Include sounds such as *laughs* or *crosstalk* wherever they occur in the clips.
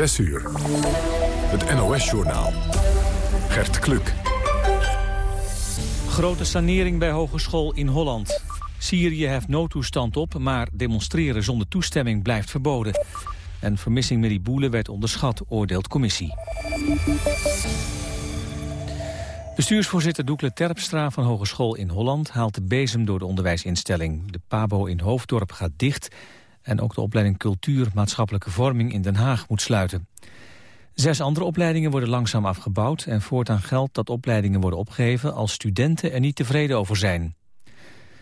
6 uur. Het NOS-journaal. Gert Kluk. Grote sanering bij hogeschool in Holland. Syrië heft noodtoestand op, maar demonstreren zonder toestemming blijft verboden. En vermissing Mary Boele werd onderschat, oordeelt commissie. Bestuursvoorzitter Doekle Terpstra van Hogeschool in Holland haalt de bezem door de onderwijsinstelling. De PABO in Hoofddorp gaat dicht en ook de opleiding Cultuur Maatschappelijke Vorming in Den Haag moet sluiten. Zes andere opleidingen worden langzaam afgebouwd en voortaan geldt dat opleidingen worden opgegeven als studenten er niet tevreden over zijn.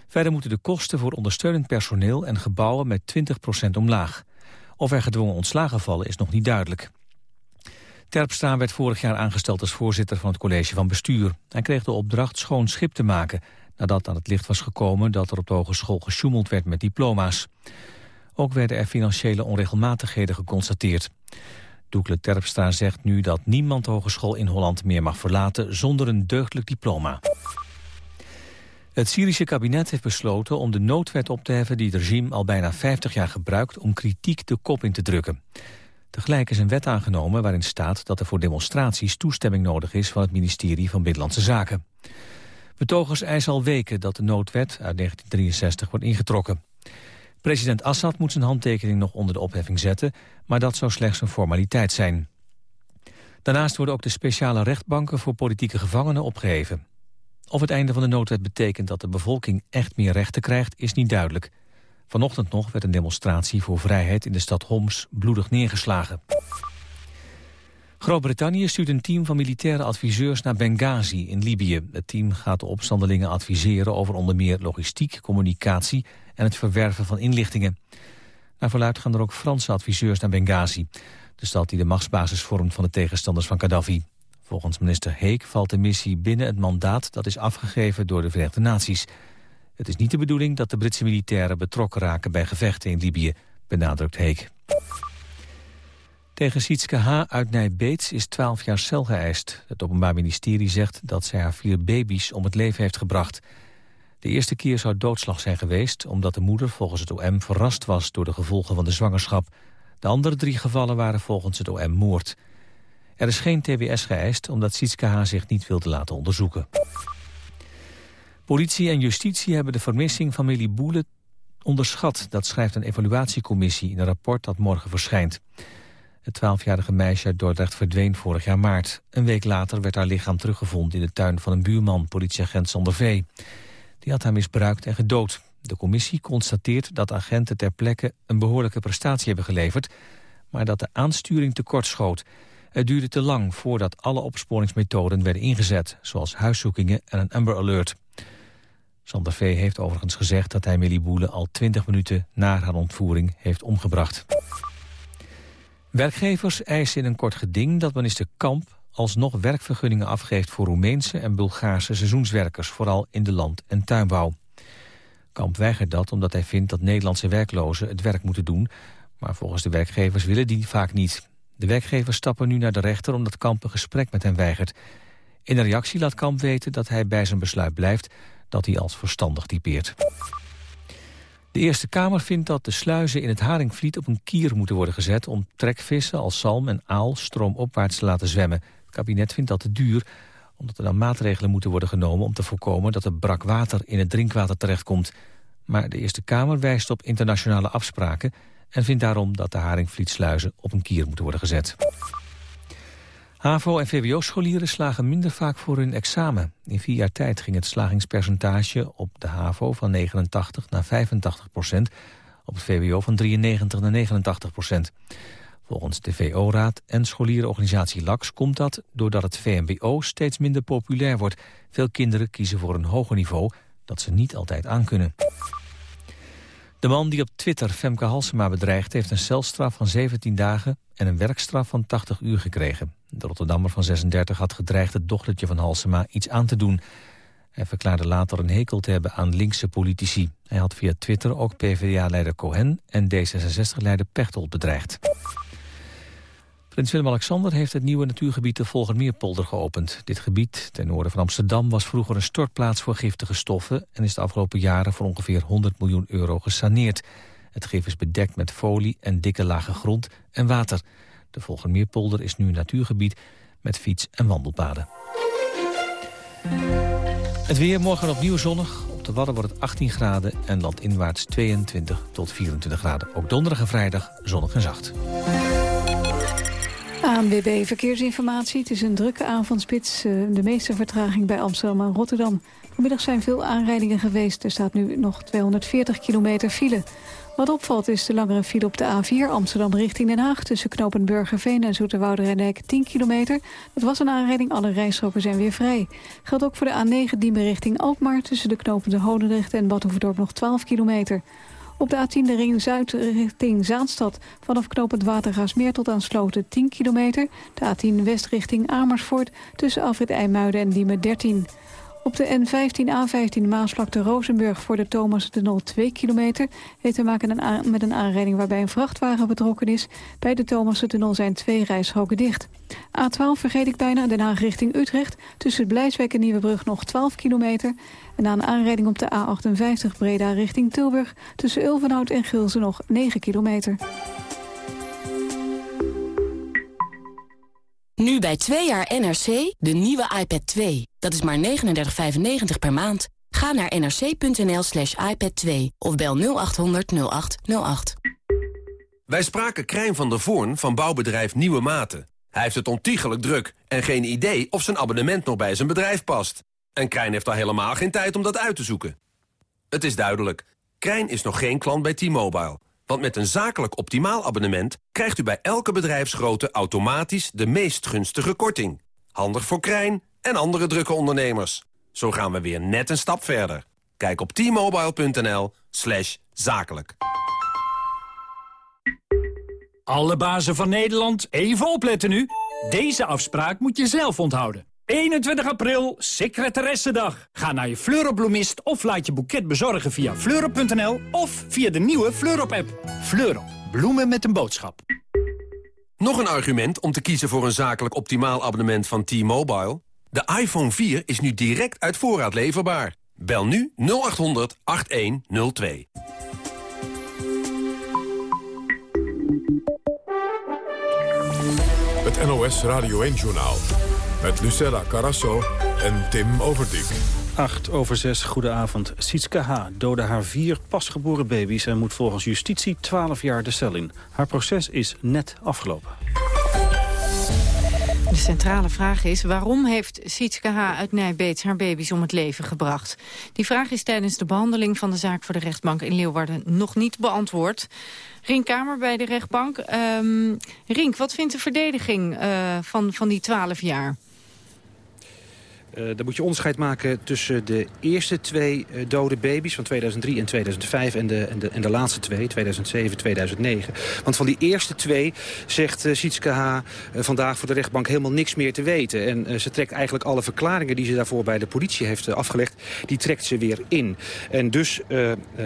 Verder moeten de kosten voor ondersteunend personeel en gebouwen met 20% omlaag. Of er gedwongen ontslagen vallen is nog niet duidelijk. Terpstra werd vorig jaar aangesteld als voorzitter van het college van bestuur. Hij kreeg de opdracht schoon schip te maken... nadat aan het licht was gekomen dat er op de hogeschool gesjoemeld werd met diploma's. Ook werden er financiële onregelmatigheden geconstateerd. Doekle Terpstra zegt nu dat niemand hogeschool in Holland meer mag verlaten zonder een deugdelijk diploma. Het Syrische kabinet heeft besloten om de noodwet op te heffen die het regime al bijna 50 jaar gebruikt om kritiek de kop in te drukken. Tegelijk is een wet aangenomen waarin staat dat er voor demonstraties toestemming nodig is van het ministerie van Binnenlandse Zaken. Betogers eisen al weken dat de noodwet uit 1963 wordt ingetrokken. President Assad moet zijn handtekening nog onder de opheffing zetten, maar dat zou slechts een formaliteit zijn. Daarnaast worden ook de speciale rechtbanken voor politieke gevangenen opgeheven. Of het einde van de noodwet betekent dat de bevolking echt meer rechten krijgt, is niet duidelijk. Vanochtend nog werd een demonstratie voor vrijheid in de stad Homs bloedig neergeslagen. Groot-Brittannië stuurt een team van militaire adviseurs naar Benghazi in Libië. Het team gaat de opstandelingen adviseren over onder meer logistiek, communicatie en het verwerven van inlichtingen. Naar verluid gaan er ook Franse adviseurs naar Benghazi, de stad die de machtsbasis vormt van de tegenstanders van Gaddafi. Volgens minister Heek valt de missie binnen het mandaat dat is afgegeven door de Verenigde Naties. Het is niet de bedoeling dat de Britse militairen betrokken raken bij gevechten in Libië, benadrukt Heek. Tegen Sietske H. uit Nijbeets is 12 jaar cel geëist. Het Openbaar Ministerie zegt dat zij haar vier baby's om het leven heeft gebracht. De eerste keer zou doodslag zijn geweest... omdat de moeder volgens het OM verrast was door de gevolgen van de zwangerschap. De andere drie gevallen waren volgens het OM moord. Er is geen TBS geëist omdat Sietske H. zich niet wilde laten onderzoeken. Politie en justitie hebben de vermissing van Millie Boele onderschat. Dat schrijft een evaluatiecommissie in een rapport dat morgen verschijnt. Het twaalfjarige meisje uit Dordrecht verdween vorig jaar maart. Een week later werd haar lichaam teruggevonden in de tuin van een buurman, politieagent Sander V. Die had haar misbruikt en gedood. De commissie constateert dat agenten ter plekke een behoorlijke prestatie hebben geleverd, maar dat de aansturing tekort schoot. Het duurde te lang voordat alle opsporingsmethoden werden ingezet, zoals huiszoekingen en een Amber Alert. Sander V. heeft overigens gezegd dat hij Millie Boele al 20 minuten na haar ontvoering heeft omgebracht. Werkgevers eisen in een kort geding dat minister Kamp alsnog werkvergunningen afgeeft voor Roemeense en Bulgaarse seizoenswerkers, vooral in de land- en tuinbouw. Kamp weigert dat omdat hij vindt dat Nederlandse werklozen het werk moeten doen, maar volgens de werkgevers willen die vaak niet. De werkgevers stappen nu naar de rechter omdat Kamp een gesprek met hen weigert. In reactie laat Kamp weten dat hij bij zijn besluit blijft dat hij als verstandig typeert. De Eerste Kamer vindt dat de sluizen in het Haringvliet op een kier moeten worden gezet... om trekvissen als zalm en aal stroomopwaarts te laten zwemmen. Het kabinet vindt dat te duur, omdat er dan maatregelen moeten worden genomen... om te voorkomen dat er brak water in het drinkwater terechtkomt. Maar de Eerste Kamer wijst op internationale afspraken... en vindt daarom dat de Haringvlietsluizen op een kier moeten worden gezet. HAVO- en VWO-scholieren slagen minder vaak voor hun examen. In vier jaar tijd ging het slagingspercentage op de HAVO van 89 naar 85 procent, op het VWO van 93 naar 89 procent. Volgens de VO-raad en scholierenorganisatie LAX komt dat doordat het VMBO steeds minder populair wordt. Veel kinderen kiezen voor een hoger niveau dat ze niet altijd aankunnen. De man die op Twitter Femke Halsema bedreigt... heeft een celstraf van 17 dagen en een werkstraf van 80 uur gekregen. De Rotterdammer van 36 had gedreigd het dochtertje van Halsema iets aan te doen. Hij verklaarde later een hekel te hebben aan linkse politici. Hij had via Twitter ook PvdA-leider Cohen en D66-leider Pechtold bedreigd. Prins Willem-Alexander heeft het nieuwe natuurgebied de Volgermeerpolder geopend. Dit gebied, ten noorden van Amsterdam, was vroeger een stortplaats voor giftige stoffen... en is de afgelopen jaren voor ongeveer 100 miljoen euro gesaneerd. Het gif is bedekt met folie en dikke lagen grond en water. De Volgermeerpolder is nu een natuurgebied met fiets- en wandelpaden. Het weer morgen opnieuw zonnig. Op de Wadden wordt het 18 graden en landinwaarts 22 tot 24 graden. Ook donderdag en vrijdag zonnig en zacht. ANWB Verkeersinformatie. Het is een drukke avondspits. Eh, de meeste vertraging bij Amsterdam en Rotterdam. Vanmiddag zijn veel aanrijdingen geweest. Er staat nu nog 240 kilometer file. Wat opvalt is de langere file op de A4 Amsterdam richting Den Haag... tussen knopen Burgerveen en Zoeterwoude 10 kilometer. Het was een aanrijding, alle rijstroken zijn weer vrij. Geldt ook voor de A9 Diemen richting Alkmaar... tussen de knopen de en Badhoevedorp nog 12 kilometer. Op de A10 de ring zuid richting Zaanstad. Vanaf knooppunt Watergaasmeer tot aan Sloten 10 kilometer. De A10 west richting Amersfoort tussen Afrit IJmuiden en Diemen 13 op de N15A15 Maasvlakte Rozenburg voor de Thomas de 0 2 kilometer... heeft te maken met een aanrijding waarbij een vrachtwagen betrokken is. Bij de Thomas Tunnel zijn twee rijstroken dicht. A12 vergeet ik bijna, Den Haag richting Utrecht. Tussen Blijswijk en Nieuwebrug nog 12 kilometer. En na een aanrijding op de A58 Breda richting Tilburg... tussen Ulvenhout en Gilze nog 9 kilometer. Nu bij 2 jaar NRC de nieuwe iPad 2. Dat is maar 39,95 per maand. Ga naar nrc.nl slash iPad 2 of bel 0800 0808. Wij spraken Krijn van der Voorn van bouwbedrijf Nieuwe Maten. Hij heeft het ontiegelijk druk en geen idee of zijn abonnement nog bij zijn bedrijf past. En Krijn heeft al helemaal geen tijd om dat uit te zoeken. Het is duidelijk, Krijn is nog geen klant bij T-Mobile. Want met een zakelijk optimaal abonnement krijgt u bij elke bedrijfsgrootte automatisch de meest gunstige korting. Handig voor Krijn en andere drukke ondernemers. Zo gaan we weer net een stap verder. Kijk op t-mobile.nl slash zakelijk. Alle bazen van Nederland, even opletten nu. Deze afspraak moet je zelf onthouden. 21 april, secretaressendag. Ga naar je Fleurop of laat je boeket bezorgen via fleurop.nl of via de nieuwe Fleurop-app. Fleurop, bloemen met een boodschap. Nog een argument om te kiezen voor een zakelijk optimaal abonnement van T-Mobile? De iPhone 4 is nu direct uit voorraad leverbaar. Bel nu 0800 8102. Het NOS Radio 1-journaal met Lucella Carasso en Tim Overdijk. 8 over 6, goedenavond. Sietske H. doodde haar vier pasgeboren baby's... en moet volgens justitie 12 jaar de cel in. Haar proces is net afgelopen. De centrale vraag is waarom heeft Sietske H. uit Nijbeets haar baby's om het leven gebracht? Die vraag is tijdens de behandeling van de zaak voor de rechtbank in Leeuwarden nog niet beantwoord. Rink Kamer bij de rechtbank. Um, Rink, wat vindt de verdediging uh, van, van die 12 jaar? Uh, dan moet je onderscheid maken tussen de eerste twee uh, dode baby's van 2003 en 2005 en de, en de, en de laatste twee, 2007, 2009. Want van die eerste twee zegt uh, Sietske H. vandaag voor de rechtbank helemaal niks meer te weten. En ze trekt eigenlijk alle verklaringen die ze daarvoor bij de politie heeft afgelegd, die trekt ze weer in. En dus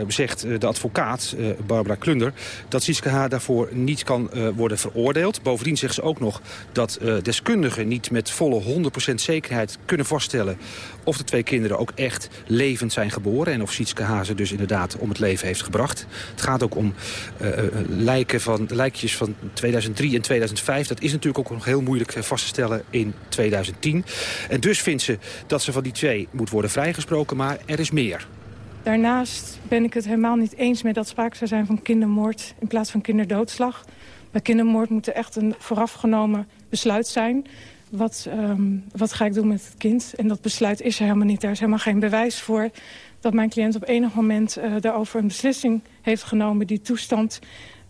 zegt de advocaat, Barbara Klunder, dat Sietske H. daarvoor niet kan worden veroordeeld. Bovendien zegt ze ook nog dat deskundigen niet met volle 100% zekerheid kunnen vaststellen of de twee kinderen ook echt levend zijn geboren... en of Sietske Hazen dus inderdaad om het leven heeft gebracht. Het gaat ook om uh, lijken van, lijkjes van 2003 en 2005. Dat is natuurlijk ook nog heel moeilijk vast te stellen in 2010. En dus vindt ze dat ze van die twee moet worden vrijgesproken, maar er is meer. Daarnaast ben ik het helemaal niet eens met dat sprake zou zijn van kindermoord in plaats van kinderdoodslag. Bij kindermoord moet er echt een voorafgenomen besluit zijn wat, um, wat ga ik doen met het kind? En dat besluit is er helemaal niet. Daar is helemaal geen bewijs voor dat mijn cliënt op enig moment uh, daarover een beslissing heeft genomen. Die toestand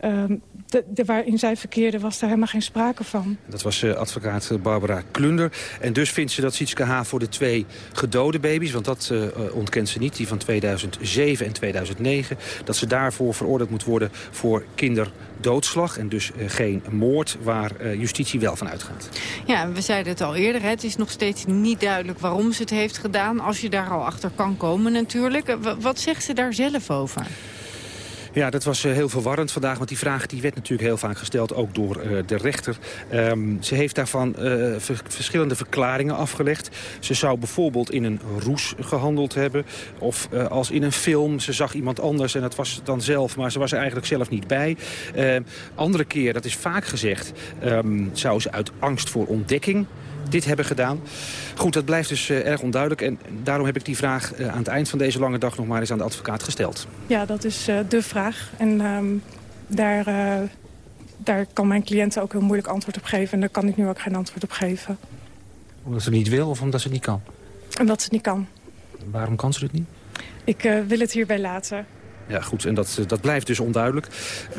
um, de, de, waarin zij verkeerde was daar helemaal geen sprake van. Dat was uh, advocaat Barbara Klunder. En dus vindt ze dat Sietske H. voor de twee gedode baby's... want dat uh, ontkent ze niet, die van 2007 en 2009... dat ze daarvoor veroordeeld moet worden voor kinderdoodslag... en dus uh, geen moord waar justitie wel van uitgaat. Ja, we zeiden het al eerder. Hè. Het is nog steeds niet duidelijk waarom ze het heeft gedaan... als je daar al achter kan komen natuurlijk. wat zegt ze daar zelf over? Ja, dat was heel verwarrend vandaag, want die vraag die werd natuurlijk heel vaak gesteld, ook door de rechter. Um, ze heeft daarvan verschillende verklaringen afgelegd. Ze zou bijvoorbeeld in een roes gehandeld hebben, of als in een film. Ze zag iemand anders en dat was dan zelf, maar ze was er eigenlijk zelf niet bij. Ehm, andere keer, dat is vaak gezegd, um, zou ze uit angst voor ontdekking dit hebben gedaan. Goed, dat blijft dus uh, erg onduidelijk. En daarom heb ik die vraag uh, aan het eind van deze lange dag nog maar eens aan de advocaat gesteld. Ja, dat is uh, de vraag. En um, daar, daar kan mijn cliënt ook heel moeilijk antwoord op geven. En daar kan ik nu ook geen antwoord op geven. Omdat ze het niet wil of omdat ze het niet kan? Omdat ze het niet kan. Waarom kan ze het niet? Ik wil het hierbij laten. Ja, goed. En dat, dat blijft dus onduidelijk.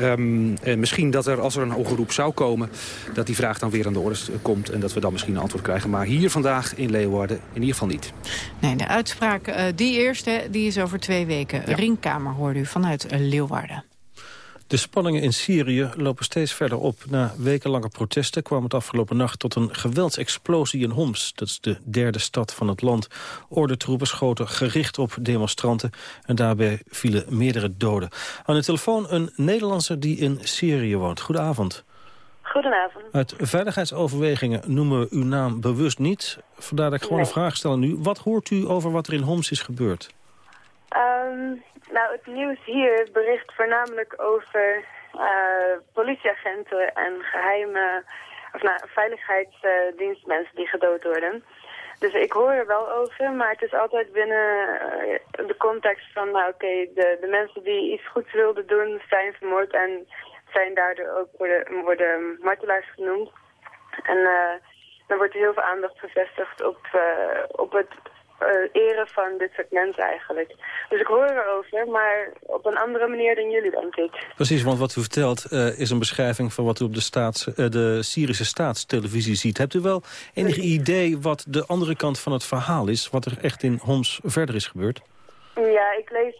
Um, en misschien dat er, als er een hoge roep zou komen... dat die vraag dan weer aan de orde komt... en dat we dan misschien een antwoord krijgen. Maar hier vandaag in Leeuwarden in ieder geval niet. Nee, de uitspraak, die eerste, die is over twee weken. Ja. Ringkamer hoorde u vanuit Leeuwarden. De spanningen in Syrië lopen steeds verder op. Na wekenlange protesten kwam het afgelopen nacht tot een geweldsexplosie in Homs. Dat is de derde stad van het land. Ordentroepen schoten gericht op demonstranten en daarbij vielen meerdere doden. Aan de telefoon een Nederlandse die in Syrië woont. Goedenavond. Goedenavond. Uit veiligheidsoverwegingen noemen we uw naam bewust niet. Vandaar dat ik gewoon nee. een vraag stel aan u. Wat hoort u over wat er in Homs is gebeurd? Um, nou, het nieuws hier bericht voornamelijk over uh, politieagenten en geheime of nou, veiligheidsdienstmensen die gedood worden. Dus ik hoor er wel over, maar het is altijd binnen uh, de context van, nou oké, de, de mensen die iets goeds wilden doen zijn vermoord en zijn daardoor ook worden, worden martelaars genoemd. En uh, wordt heel veel aandacht gevestigd op, op het eren van dit soort mensen eigenlijk. Dus ik hoor erover, maar op een andere manier dan jullie, denk ik. Precies, want wat u vertelt uh, is een beschrijving van wat u op de, staats, uh, de Syrische staatstelevisie ziet. Hebt u wel enig idee wat de andere kant van het verhaal is? Wat er echt in Homs verder is gebeurd? Ja, ik lees,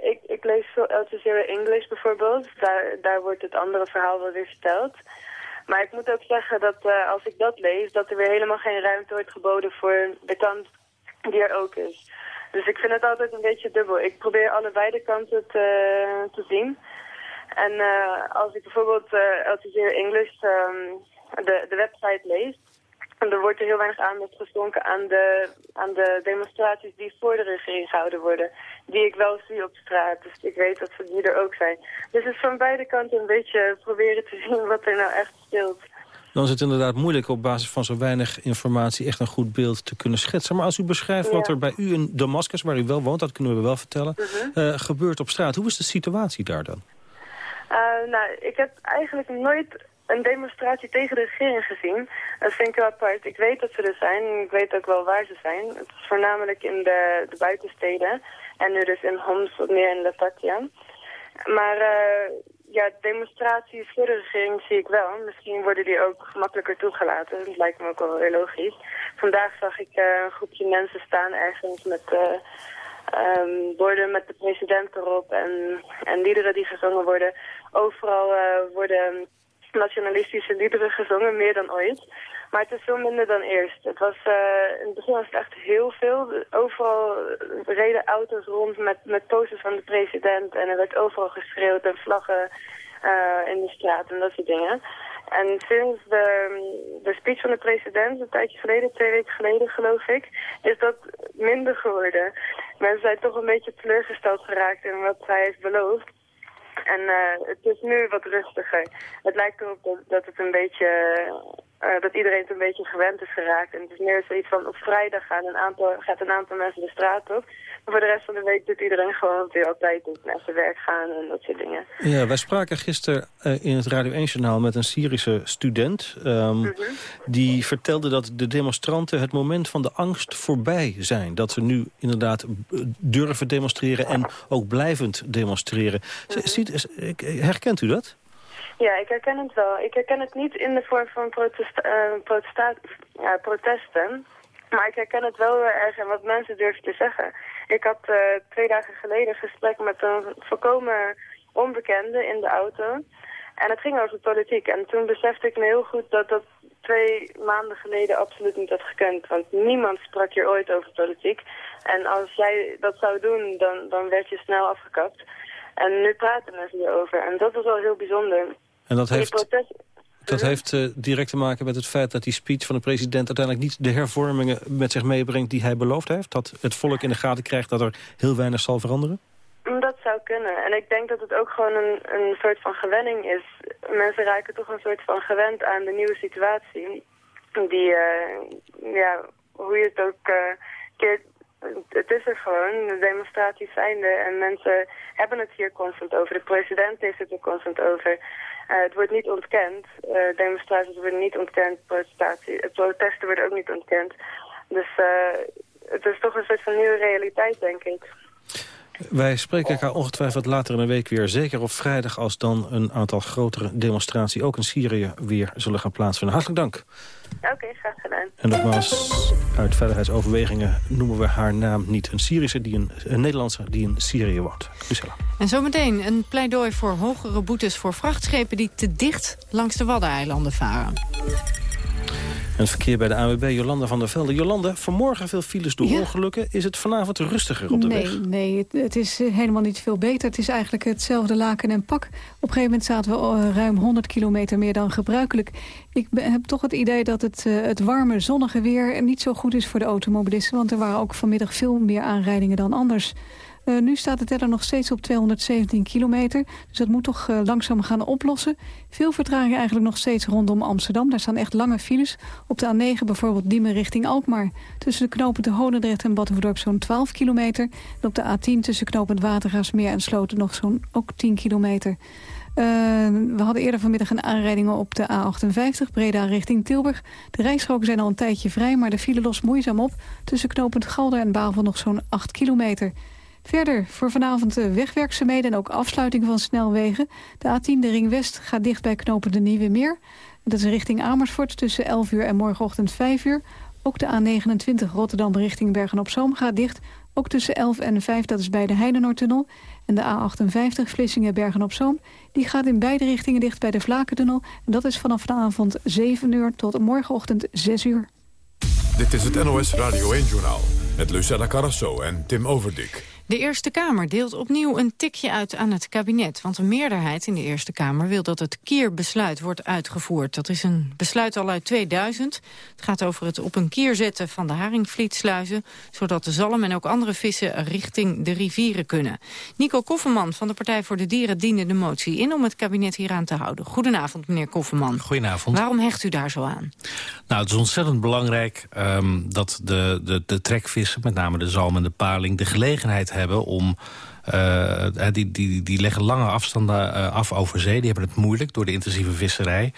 ik, ik lees veel Al Jazeera English bijvoorbeeld. Daar, daar wordt het andere verhaal wel weer verteld. Maar ik moet ook zeggen dat als ik dat lees, dat er weer helemaal geen ruimte wordt geboden voor de kant die er ook is. Dus ik vind het altijd een beetje dubbel. Ik probeer allebei de kanten te, te zien. En uh, als ik bijvoorbeeld uh, El Jazeera English um, de, de website lees, dan wordt er heel weinig aandacht geschonken aan de, aan de demonstraties die voor de regering gehouden worden. Die ik wel zie op straat, dus ik weet dat ze die er ook zijn. Dus het is van beide kanten een beetje proberen te zien wat er nou echt speelt dan is het inderdaad moeilijk op basis van zo weinig informatie echt een goed beeld te kunnen schetsen. Maar als u beschrijft ja. wat er bij u in Damascus, waar u wel woont, dat kunnen we wel vertellen, uh -huh. uh, gebeurt op straat. Hoe is de situatie daar dan? Uh, nou, ik heb eigenlijk nooit een demonstratie tegen de regering gezien. Dat vind ik wel apart. Ik weet dat ze er zijn. Ik weet ook wel waar ze zijn. Het is voornamelijk in de, de buitensteden. En nu dus in Homs, wat meer in Latakia. Maar uh, ja, demonstraties voor zie ik wel. Misschien worden die ook gemakkelijker toegelaten. Dat lijkt me ook wel heel logisch. Vandaag zag ik uh, een groepje mensen staan ergens met uh, um, borden met de president erop en, en liederen die gezongen worden. Overal uh, worden nationalistische liederen gezongen, meer dan ooit. Maar het is veel minder dan eerst. Het was, uh, in het begin was het echt heel veel. Overal reden auto's rond met, met posters van de president. En er werd overal geschreeuwd en vlaggen uh, in de straat en dat soort dingen. En sinds de, de speech van de president, een tijdje geleden, twee weken geleden geloof ik, is dat minder geworden. Mensen zijn toch een beetje teleurgesteld geraakt in wat hij heeft beloofd. En uh, het is nu wat rustiger. Het lijkt erop dat, dat het een beetje uh, dat iedereen het een beetje gewend is geraakt. En het is meer zoiets van op vrijdag gaan een aantal, gaat een aantal mensen de straat op. Maar voor de rest van de week doet iedereen gewoon wat hij altijd doet. Naar zijn werk gaan en dat soort dingen. Ja, wij spraken gisteren uh, in het Radio 1-journaal met een Syrische student. Um, mm -hmm. Die vertelde dat de demonstranten het moment van de angst voorbij zijn. Dat ze nu inderdaad durven demonstreren en ook blijvend demonstreren. Mm -hmm. Ziet, herkent u dat? Ja, ik herken het wel. Ik herken het niet in de vorm van protest, protesta ja, protesten. Maar ik herken het wel erg en wat mensen durven te zeggen. Ik had uh, twee dagen geleden een gesprek met een volkomen onbekende in de auto. En het ging over politiek. En toen besefte ik me heel goed dat dat twee maanden geleden absoluut niet had gekund. Want niemand sprak hier ooit over politiek. En als jij dat zou doen, dan, dan werd je snel afgekapt. En nu praten mensen erover. En dat is wel heel bijzonder. En dat heeft, dat heeft uh, direct te maken met het feit dat die speech van de president... uiteindelijk niet de hervormingen met zich meebrengt die hij beloofd heeft? Dat het volk in de gaten krijgt dat er heel weinig zal veranderen? Dat zou kunnen. En ik denk dat het ook gewoon een, een soort van gewenning is. Mensen raken toch een soort van gewend aan de nieuwe situatie. Die, uh, ja, hoe je het ook uh, keert, het is er gewoon. De demonstraties zijn er en mensen hebben het hier constant over. De president heeft het er constant over. Uh, het wordt niet ontkend. Uh, demonstraties worden niet ontkend. protesten worden ook niet ontkend. Dus het is toch een soort van nieuwe realiteit, denk ik. Wij spreken elkaar ongetwijfeld later in de week weer. Zeker op vrijdag als dan een aantal grotere demonstraties... ook in Syrië weer zullen gaan plaatsvinden. Hartelijk dank. Oké, graag gedaan. En nogmaals, uit veiligheidsoverwegingen noemen we haar naam niet. Een Syrische, die een, een Nederlandse die in Syrië woont. Lucella. En zometeen een pleidooi voor hogere boetes voor vrachtschepen... die te dicht langs de Waddeneilanden varen. Het verkeer bij de AWB, Jolanda van der Velde. Jolanda, vanmorgen veel files door ongelukken. Is het vanavond rustiger op de nee, weg? Nee, het, het, is eh, helemaal niet veel beter. Het is eigenlijk hetzelfde laken en pak. Op een gegeven moment zaten we uh, ruim 100 kilometer meer dan gebruikelijk. Ik heb toch het idee dat het, uh, het warme, zonnige weer niet zo goed is voor de automobilisten. Want er waren ook vanmiddag veel meer aanrijdingen dan anders. Uh, nu staat de teller nog steeds op 217 kilometer. Dus dat moet toch uh, langzaam gaan oplossen. Veel vertraging eigenlijk nog steeds rondom Amsterdam. Daar staan echt lange files. Op de A9 bijvoorbeeld Diemen richting Alkmaar. Tussen de knopen de Honendrecht en Battenverdorp zo'n 12 kilometer. En op de A10 tussen knopend Watergaasmeer en Sloten nog zo'n ook 10 kilometer. Uh, we hadden eerder vanmiddag een aanrijding op de A58, Breda richting Tilburg. De rijstroken zijn al een tijdje vrij, maar de file lost moeizaam op. Tussen knopend Galder en Bavel nog zo'n 8 kilometer. Verder voor vanavond de wegwerkzaamheden en ook afsluiting van snelwegen. De A10, de Ring West, gaat dicht bij knopen de Nieuwe Meer. Dat is richting Amersfoort tussen 11 uur en morgenochtend 5 uur. Ook de A29 Rotterdam richting Bergen-op-Zoom gaat dicht. Ook tussen 11 en 5, dat is bij de Heidenoordtunnel. En de A58 Vlissingen-Bergen-op-Zoom... die gaat in beide richtingen dicht bij de Vlakentunnel. En dat is vanaf vanavond 7 uur tot morgenochtend 6 uur. Dit is het NOS Radio 1-journaal met Lucella Carrasso en Tim Overdik. De Eerste Kamer deelt opnieuw een tikje uit aan het kabinet. Want een meerderheid in de Eerste Kamer wil dat het kierbesluit wordt uitgevoerd. Dat is een besluit al uit 2000. Het gaat over het op een kier zetten van de haringvlietsluizen... zodat de zalm en ook andere vissen richting de rivieren kunnen. Nico Kofferman van de Partij voor de Dieren diende de motie in... om het kabinet hieraan te houden. Goedenavond, meneer Kofferman. Goedenavond. Waarom hecht u daar zo aan? Nou, het is ontzettend belangrijk um, dat de, de, de trekvissen... met name de zalm en de paling, de gelegenheid hebben om... Uh, die, die, die leggen lange afstanden uh, af over zee. Die hebben het moeilijk door de intensieve visserij.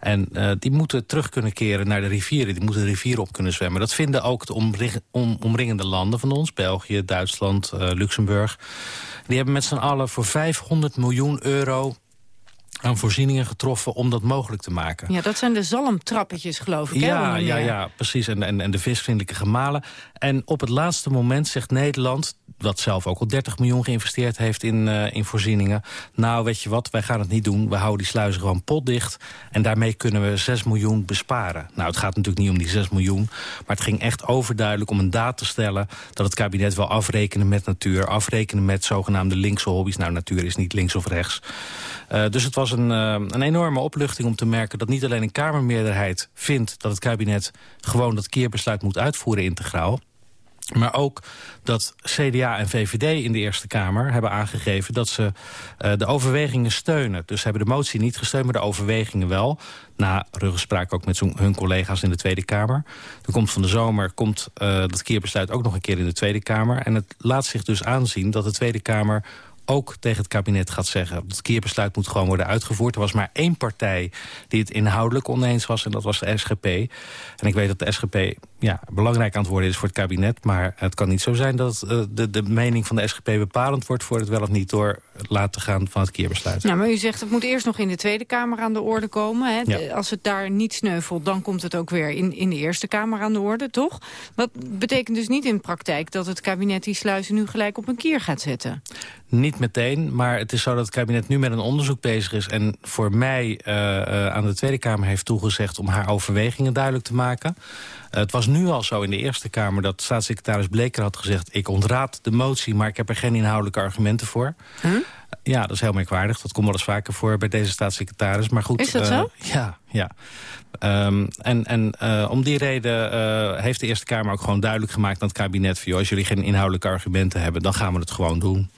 En uh, die moeten terug kunnen keren naar de rivieren. Die moeten de rivieren op kunnen zwemmen. Dat vinden ook de omring, om, omringende landen van ons. België, Duitsland, Luxemburg. Die hebben met z'n allen voor 500 miljoen euro aan voorzieningen getroffen om dat mogelijk te maken. Ja, dat zijn de zalmtrappetjes, geloof ik. Ja, hè, ja, ja, precies. En, en, en de visvriendelijke gemalen. En op het laatste moment zegt Nederland dat zelf ook al 30 miljoen geïnvesteerd heeft in, uh, in voorzieningen. Nou, weet je wat, wij gaan het niet doen. We houden die sluizen gewoon potdicht. En daarmee kunnen we 6 miljoen besparen. Nou, het gaat natuurlijk niet om die 6 miljoen. Maar het ging echt overduidelijk om een daad te stellen... dat het kabinet wil afrekenen met natuur. Afrekenen met zogenaamde linkse hobby's. Nou, natuur is niet links of rechts. Uh, dus het was een, uh, een enorme opluchting om te merken... dat niet alleen een Kamermeerderheid vindt dat het kabinet... gewoon dat keerbesluit moet uitvoeren integraal... Maar ook dat CDA en VVD in de Eerste Kamer hebben aangegeven... dat ze uh, de overwegingen steunen. Dus ze hebben de motie niet gesteund, maar de overwegingen wel. Na ruggespraak ook met hun collega's in de Tweede Kamer. Er komt van de zomer komt, uh, dat keerbesluit ook nog een keer in de Tweede Kamer. En het laat zich dus aanzien dat de Tweede Kamer ook tegen het kabinet gaat zeggen... het keerbesluit moet gewoon worden uitgevoerd. Er was maar één partij die het inhoudelijk oneens was... en dat was de SGP. En ik weet dat de SGP ja, belangrijk aan het worden is voor het kabinet... maar het kan niet zo zijn dat uh, de, de mening van de SGP bepalend wordt... voor het wel of niet door laten gaan van het keerbesluit. Nou, maar u zegt het moet eerst nog in de Tweede Kamer aan de orde komen. Hè? Ja. Als het daar niet sneuvelt, dan komt het ook weer in, in de Eerste Kamer aan de orde, toch? Dat betekent dus niet in praktijk dat het kabinet die sluizen nu gelijk op een kier gaat zetten. Niet meteen, maar het is zo dat het kabinet nu met een onderzoek bezig is... en voor mij uh, uh, aan de Tweede Kamer heeft toegezegd om haar overwegingen duidelijk te maken... Uh, het was nu al zo in de Eerste Kamer dat staatssecretaris Bleker had gezegd... ik ontraad de motie, maar ik heb er geen inhoudelijke argumenten voor. Huh? Ja, dat is heel merkwaardig. Dat komt wel eens vaker voor bij deze staatssecretaris. Maar goed, is dat zo? Ja, ja. Um, en en uh, om die reden uh, heeft de Eerste Kamer ook gewoon duidelijk gemaakt aan het kabinet... Van, joh, als jullie geen inhoudelijke argumenten hebben, dan gaan we het gewoon doen.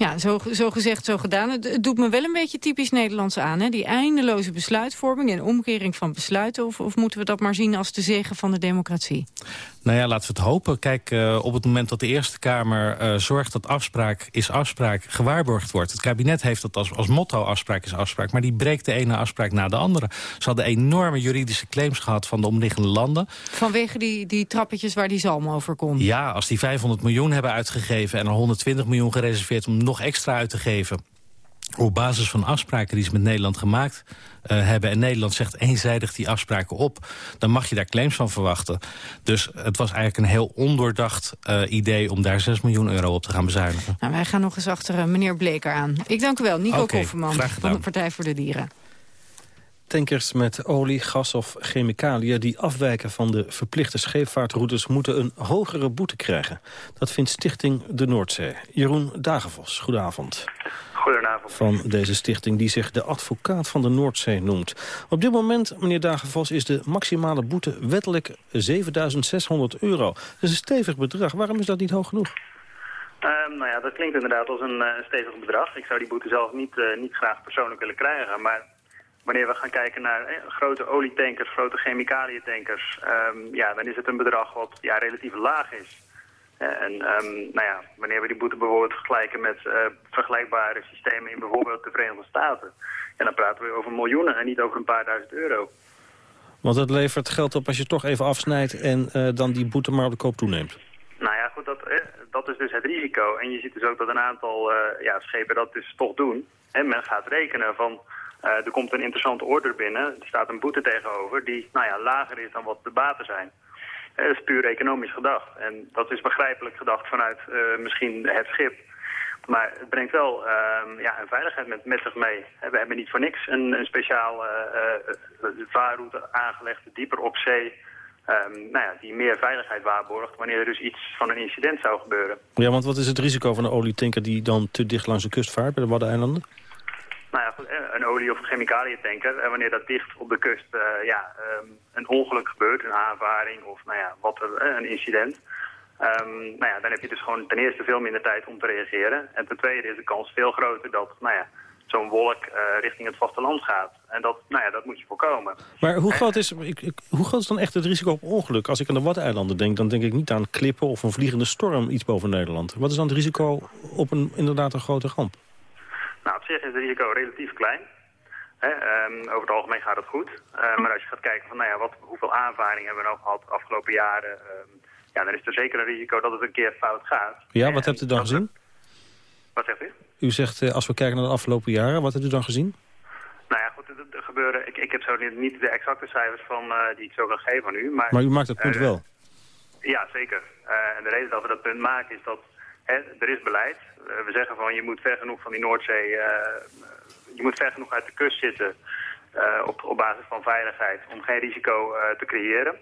Ja, zo, zo gezegd, zo gedaan. Het, doet me wel een beetje typisch Nederlands aan. Hè? Die eindeloze besluitvorming en omkering van besluiten. Of, of moeten we dat maar zien als de zegen van de democratie? Nou ja, laten we het hopen. Kijk, uh, op het moment dat de Eerste Kamer uh, zorgt dat afspraak is afspraak gewaarborgd wordt. Het kabinet heeft dat als, als motto afspraak is afspraak. Maar die breekt de ene afspraak na de andere. Ze hadden enorme juridische claims gehad van de omliggende landen. Vanwege die, die trappetjes waar die zalm over kon? Ja, als die 500 miljoen hebben uitgegeven en er 120 miljoen gereserveerd om nog extra uit te geven op basis van afspraken die ze met Nederland gemaakt uh, hebben... en Nederland zegt eenzijdig die afspraken op... dan mag je daar claims van verwachten. Dus het was eigenlijk een heel ondoordacht uh, idee... om daar 6 miljoen euro op te gaan bezuinigen. Nou, wij gaan nog eens achter uh, meneer Bleker aan. Ik dank u wel, Nico okay, Kofferman van de Partij voor de Dieren. Tankers met olie, gas of chemicaliën die afwijken van de verplichte scheepvaartroutes moeten een hogere boete krijgen. Dat vindt Stichting de Noordzee. Jeroen Dagenvos, goedenavond. Goedenavond. Van deze stichting die zich de advocaat van de Noordzee noemt. Op dit moment, meneer Dagenvos, is de maximale boete wettelijk 7600 euro. Dat is een stevig bedrag. Waarom is dat niet hoog genoeg? Um, nou ja, dat klinkt inderdaad als een, uh, stevig bedrag. Ik zou die boete zelf niet, uh, niet graag persoonlijk willen krijgen. Maar wanneer we gaan kijken naar eh, grote olietankers, grote chemicaliëntankers... Um, ja, dan is het een bedrag wat ja, relatief laag is. En um, nou ja, wanneer we die boete bijvoorbeeld vergelijken met uh, vergelijkbare systemen in bijvoorbeeld de Verenigde Staten... Ja, dan praten we over miljoenen en niet over een paar duizend euro. Want het levert geld op als je toch even afsnijdt en uh, dan die boete maar op de koop toeneemt. Nou ja, goed, dat, eh, dat is dus het risico. En je ziet dus ook dat een aantal uh, ja, schepen dat dus toch doen. En men gaat rekenen van, uh, er komt een interessante order binnen, er staat een boete tegenover die nou ja, lager is dan wat de baten zijn. Dat is puur economisch gedacht. En dat is begrijpelijk gedacht vanuit uh, misschien het schip. Maar het brengt wel uh, ja, een veiligheid met, met zich mee. We hebben niet voor niks een, een speciaal vaarroute aangelegd, dieper op zee... Um, nou ja, die meer veiligheid waarborgt wanneer er dus iets van een incident zou gebeuren. Ja, want wat is het risico van een olietanker die dan te dicht langs de kust vaart bij de Waddeneilanden? Nou ja, goed, een olie- of chemicaliëntanker. En wanneer dat dicht op de kust uh, ja, um, een ongeluk gebeurt, een aanvaring of nou ja, wat er, een incident. Um, nou ja, dan heb je dus gewoon ten eerste veel minder tijd om te reageren. En ten tweede is de kans veel groter dat nou ja, zo'n wolk uh, richting het vasteland gaat. En dat, nou ja, dat moet je voorkomen. Maar hoe groot, is, ik, ik, hoe groot is dan echt het risico op ongeluk? Als ik aan de Waddeneilanden denk, dan denk ik niet aan klippen of een vliegende storm iets boven Nederland. Wat is dan het risico op een inderdaad een grote ramp? Zich is het risico relatief klein. He, um, over het algemeen gaat het goed. Uh, maar als je gaat kijken van nou ja, wat, hoeveel aanvaringen hebben we nou gehad de afgelopen jaren... Um, ja, dan is er zeker een risico dat het een keer fout gaat. Ja, wat hebt u dan gezien? Wat zegt u? U zegt, uh, als we kijken naar de afgelopen jaren, wat hebt u dan gezien? Nou ja, goed, er gebeuren... Ik, ik heb zo niet, niet de exacte cijfers van, uh, die ik zo kan geven aan u, maar... Maar u maakt dat punt wel? Ja, zeker. en de reden dat we dat punt maken is dat hè, er is beleid. we zeggen van je moet ver genoeg van die Noordzee... je moet ver genoeg uit de kust zitten... Uh, op, op basis van veiligheid om geen risico te creëren.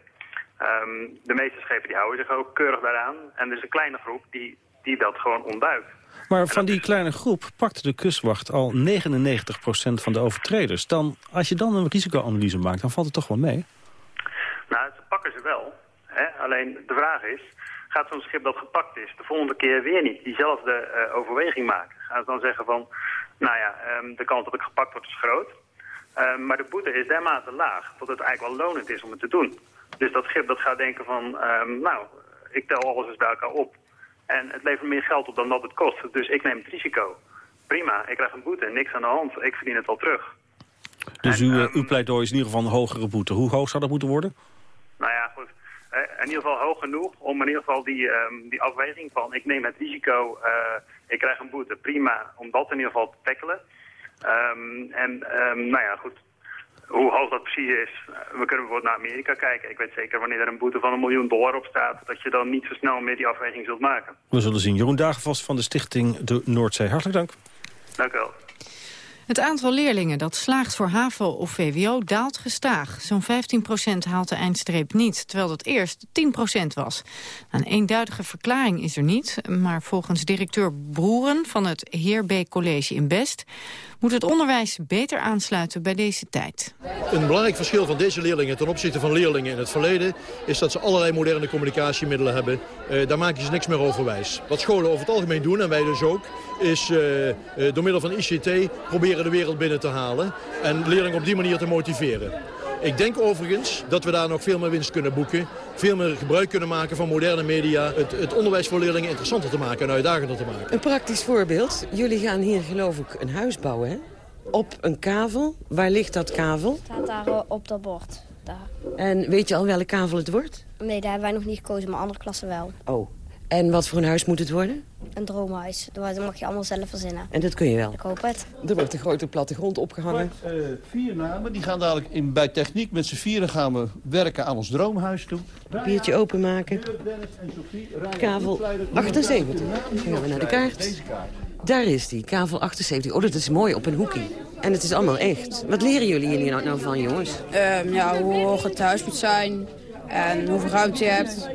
Um, de meeste schepen die houden zich ook keurig daaraan. En er is een kleine groep die, die dat gewoon ontduikt. Maar van die kleine groep pakt de kustwacht al 99% van de overtreders. Dan, als je dan een risicoanalyse maakt, dan valt het toch wel mee? Nou, ze pakken ze wel. Hè? Alleen de vraag is, gaat zo'n schip dat gepakt is de volgende keer weer niet diezelfde uh, overweging maken? Gaan ze dan zeggen van, nou ja, um, de kans dat ik gepakt word is groot. Uh, maar de boete is dermate laag dat het eigenlijk wel lonend is om het te doen. Dus dat schip dat gaat denken van, um, nou, ik tel alles eens bij elkaar op. En het levert meer geld op dan dat het kost. Dus ik neem het risico. Prima, ik krijg een boete, niks aan de hand. Ik verdien het al terug. Dus en, u, um, uw pleidooi is in ieder geval een hogere boete. Hoe hoog zou dat moeten worden? Nou ja, goed. Uh, in ieder geval hoog genoeg om in ieder geval die, um, die afweging van... ik neem het risico, uh, ik krijg een boete. Prima, om dat in ieder geval te tackelen. Um, en um, nou ja, goed, hoe hoog dat precies is, we kunnen bijvoorbeeld naar Amerika kijken. Ik weet zeker wanneer er een boete van een miljoen dollar op staat... dat je dan niet zo snel meer die afweging zult maken. We zullen zien. Jeroen Dagenvast van de stichting De Noordzee. Hartelijk dank. Dank u wel. Het aantal leerlingen dat slaagt voor HAVO of VWO daalt gestaag. Zo'n 15% haalt de eindstreep niet, terwijl dat eerst 10% was. Een eenduidige verklaring is er niet, maar volgens directeur Broeren van het Heer B. College in Best moet het onderwijs beter aansluiten bij deze tijd. Een belangrijk verschil van deze leerlingen ten opzichte van leerlingen in het verleden... is dat ze allerlei moderne communicatiemiddelen hebben. Uh, daar maken ze niks meer over wijs. Wat scholen over het algemeen doen, en wij dus ook... is uh, uh, door middel van ICT proberen de wereld binnen te halen... en leerlingen op die manier te motiveren. Ik denk overigens dat we daar nog veel meer winst kunnen boeken. Veel meer gebruik kunnen maken van moderne media. Het, het onderwijs voor leerlingen interessanter te maken en uitdagender te maken. Een praktisch voorbeeld. Jullie gaan hier geloof ik een huis bouwen, hè? Op een kavel. Waar ligt dat kavel? Het staat daar uh, op dat bord. Daar. En weet je al welke kavel het wordt? Nee, daar hebben wij nog niet gekozen, maar andere klassen wel. Oh. En wat voor een huis moet het worden? Een droomhuis. Dat mag je allemaal zelf verzinnen. En dat kun je wel? Ik hoop het. Er wordt een grote plattegrond opgehangen. Uh, vier namen. Die gaan dadelijk in, bij techniek met z'n vieren gaan we werken aan ons droomhuis toe. Biertje openmaken. Kavel 78. Dan gaan we naar de kaart. Daar is die, kavel 78. Oh, dat is mooi, op een hoekje. En het is allemaal echt. Wat leren jullie hier nou, nou van, jongens? Um, ja, hoe hoog het huis moet zijn. En hoeveel ruimte je hebt.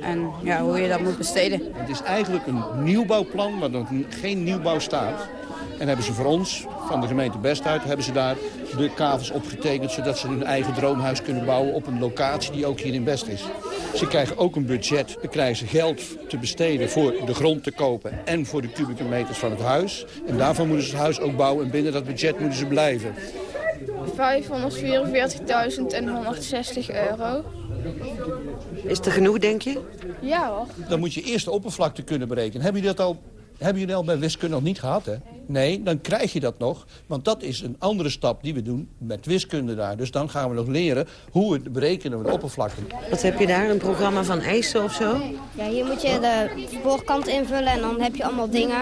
En ja, hoe je dat moet besteden. Het is eigenlijk een nieuwbouwplan, waar nog geen nieuwbouw staat. En hebben ze voor ons, van de gemeente Besthuit, hebben ze daar de kavels opgetekend... zodat ze hun eigen droomhuis kunnen bouwen op een locatie die ook hier in Best is. Ze krijgen ook een budget. Dan krijgen ze geld te besteden voor de grond te kopen... en voor de kubieke meters van het huis. En daarvan moeten ze het huis ook bouwen en binnen dat budget moeten ze blijven. 544.160 euro. Is er genoeg, denk je? Ja hoor. Dan moet je eerst de oppervlakte kunnen berekenen. Hebben jullie dat al, hebben jullie al bij wiskunde nog niet gehad, hè? Nee, dan krijg je dat nog. Want dat is een andere stap die we doen met wiskunde daar. Dus dan gaan we nog leren hoe we berekenen de oppervlakte. Wat heb je daar? Een programma van eisen of zo? Ja, hier moet je de voorkant invullen en dan heb je allemaal dingen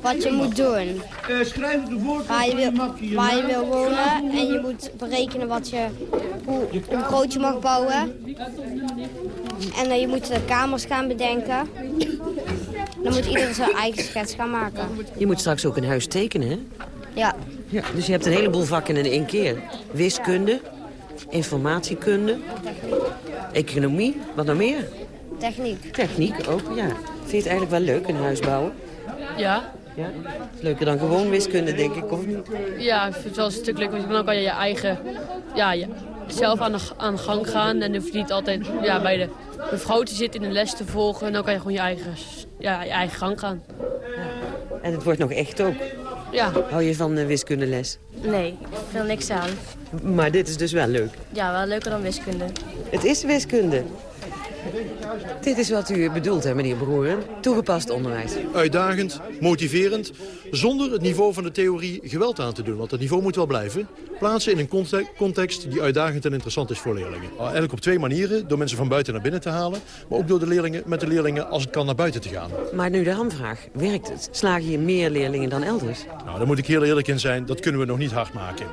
wat je moet doen. schrijf de voorkant waar je wil, waar je wil wonen en je moet berekenen wat je, hoe, hoe groot je mag bouwen. En uh, je moet de kamers gaan bedenken. Dan moet iedereen zijn eigen schets gaan maken. Je moet straks ook een huis tekenen, hè? Ja. ja. Dus je hebt een heleboel vakken in één keer. Wiskunde, informatiekunde, economie, wat nog meer? Techniek. Techniek ook, ja. Vind je het eigenlijk wel leuk, een huis bouwen? Ja. Ja? Leuker dan gewoon wiskunde, denk ik, of niet? Ja, ik vind het wel een stuk leuk, want dan kan je je eigen... Ja, je, zelf aan de, aan de gang gaan en hoef je niet altijd ja, bij de te zitten in de les te volgen. En dan kan je gewoon je eigen, ja, je eigen gang gaan. En het wordt nog echt ook? Ja. Hou je van uh, wiskundeles? Nee, ik vind niks aan. Maar dit is dus wel leuk? Ja, wel leuker dan wiskunde. Het is wiskunde. Dit is wat u bedoelt, hè, meneer Broeren. Toegepast onderwijs. Uitdagend, motiverend, zonder het niveau van de theorie geweld aan te doen. Want het niveau moet wel blijven. Plaatsen in een context die uitdagend en interessant is voor leerlingen. Eigenlijk op twee manieren. Door mensen van buiten naar binnen te halen. Maar ook door de leerlingen, met de leerlingen als het kan naar buiten te gaan. Maar nu de hamvraag. Werkt het? Slagen hier meer leerlingen dan elders? Nou, daar moet ik heel eerlijk in zijn. Dat kunnen we nog niet hard maken.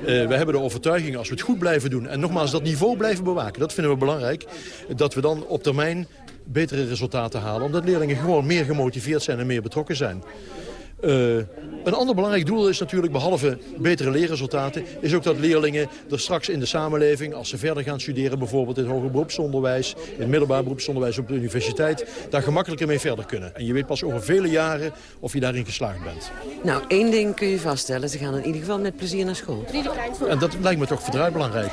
Uh, we hebben de overtuiging, als we het goed blijven doen... en nogmaals dat niveau blijven bewaken, dat vinden we belangrijk... dat we dan op termijn betere resultaten halen. Omdat leerlingen gewoon meer gemotiveerd zijn en meer betrokken zijn. Uh, een ander belangrijk doel is natuurlijk, behalve betere leerresultaten... is ook dat leerlingen er straks in de samenleving... als ze verder gaan studeren, bijvoorbeeld in het hoger beroepsonderwijs... in het middelbaar beroepsonderwijs op de universiteit... daar gemakkelijker mee verder kunnen. En je weet pas over vele jaren of je daarin geslaagd bent. Nou, één ding kun je vaststellen. Ze gaan in ieder geval met plezier naar school. En dat lijkt me toch verdraaid belangrijk.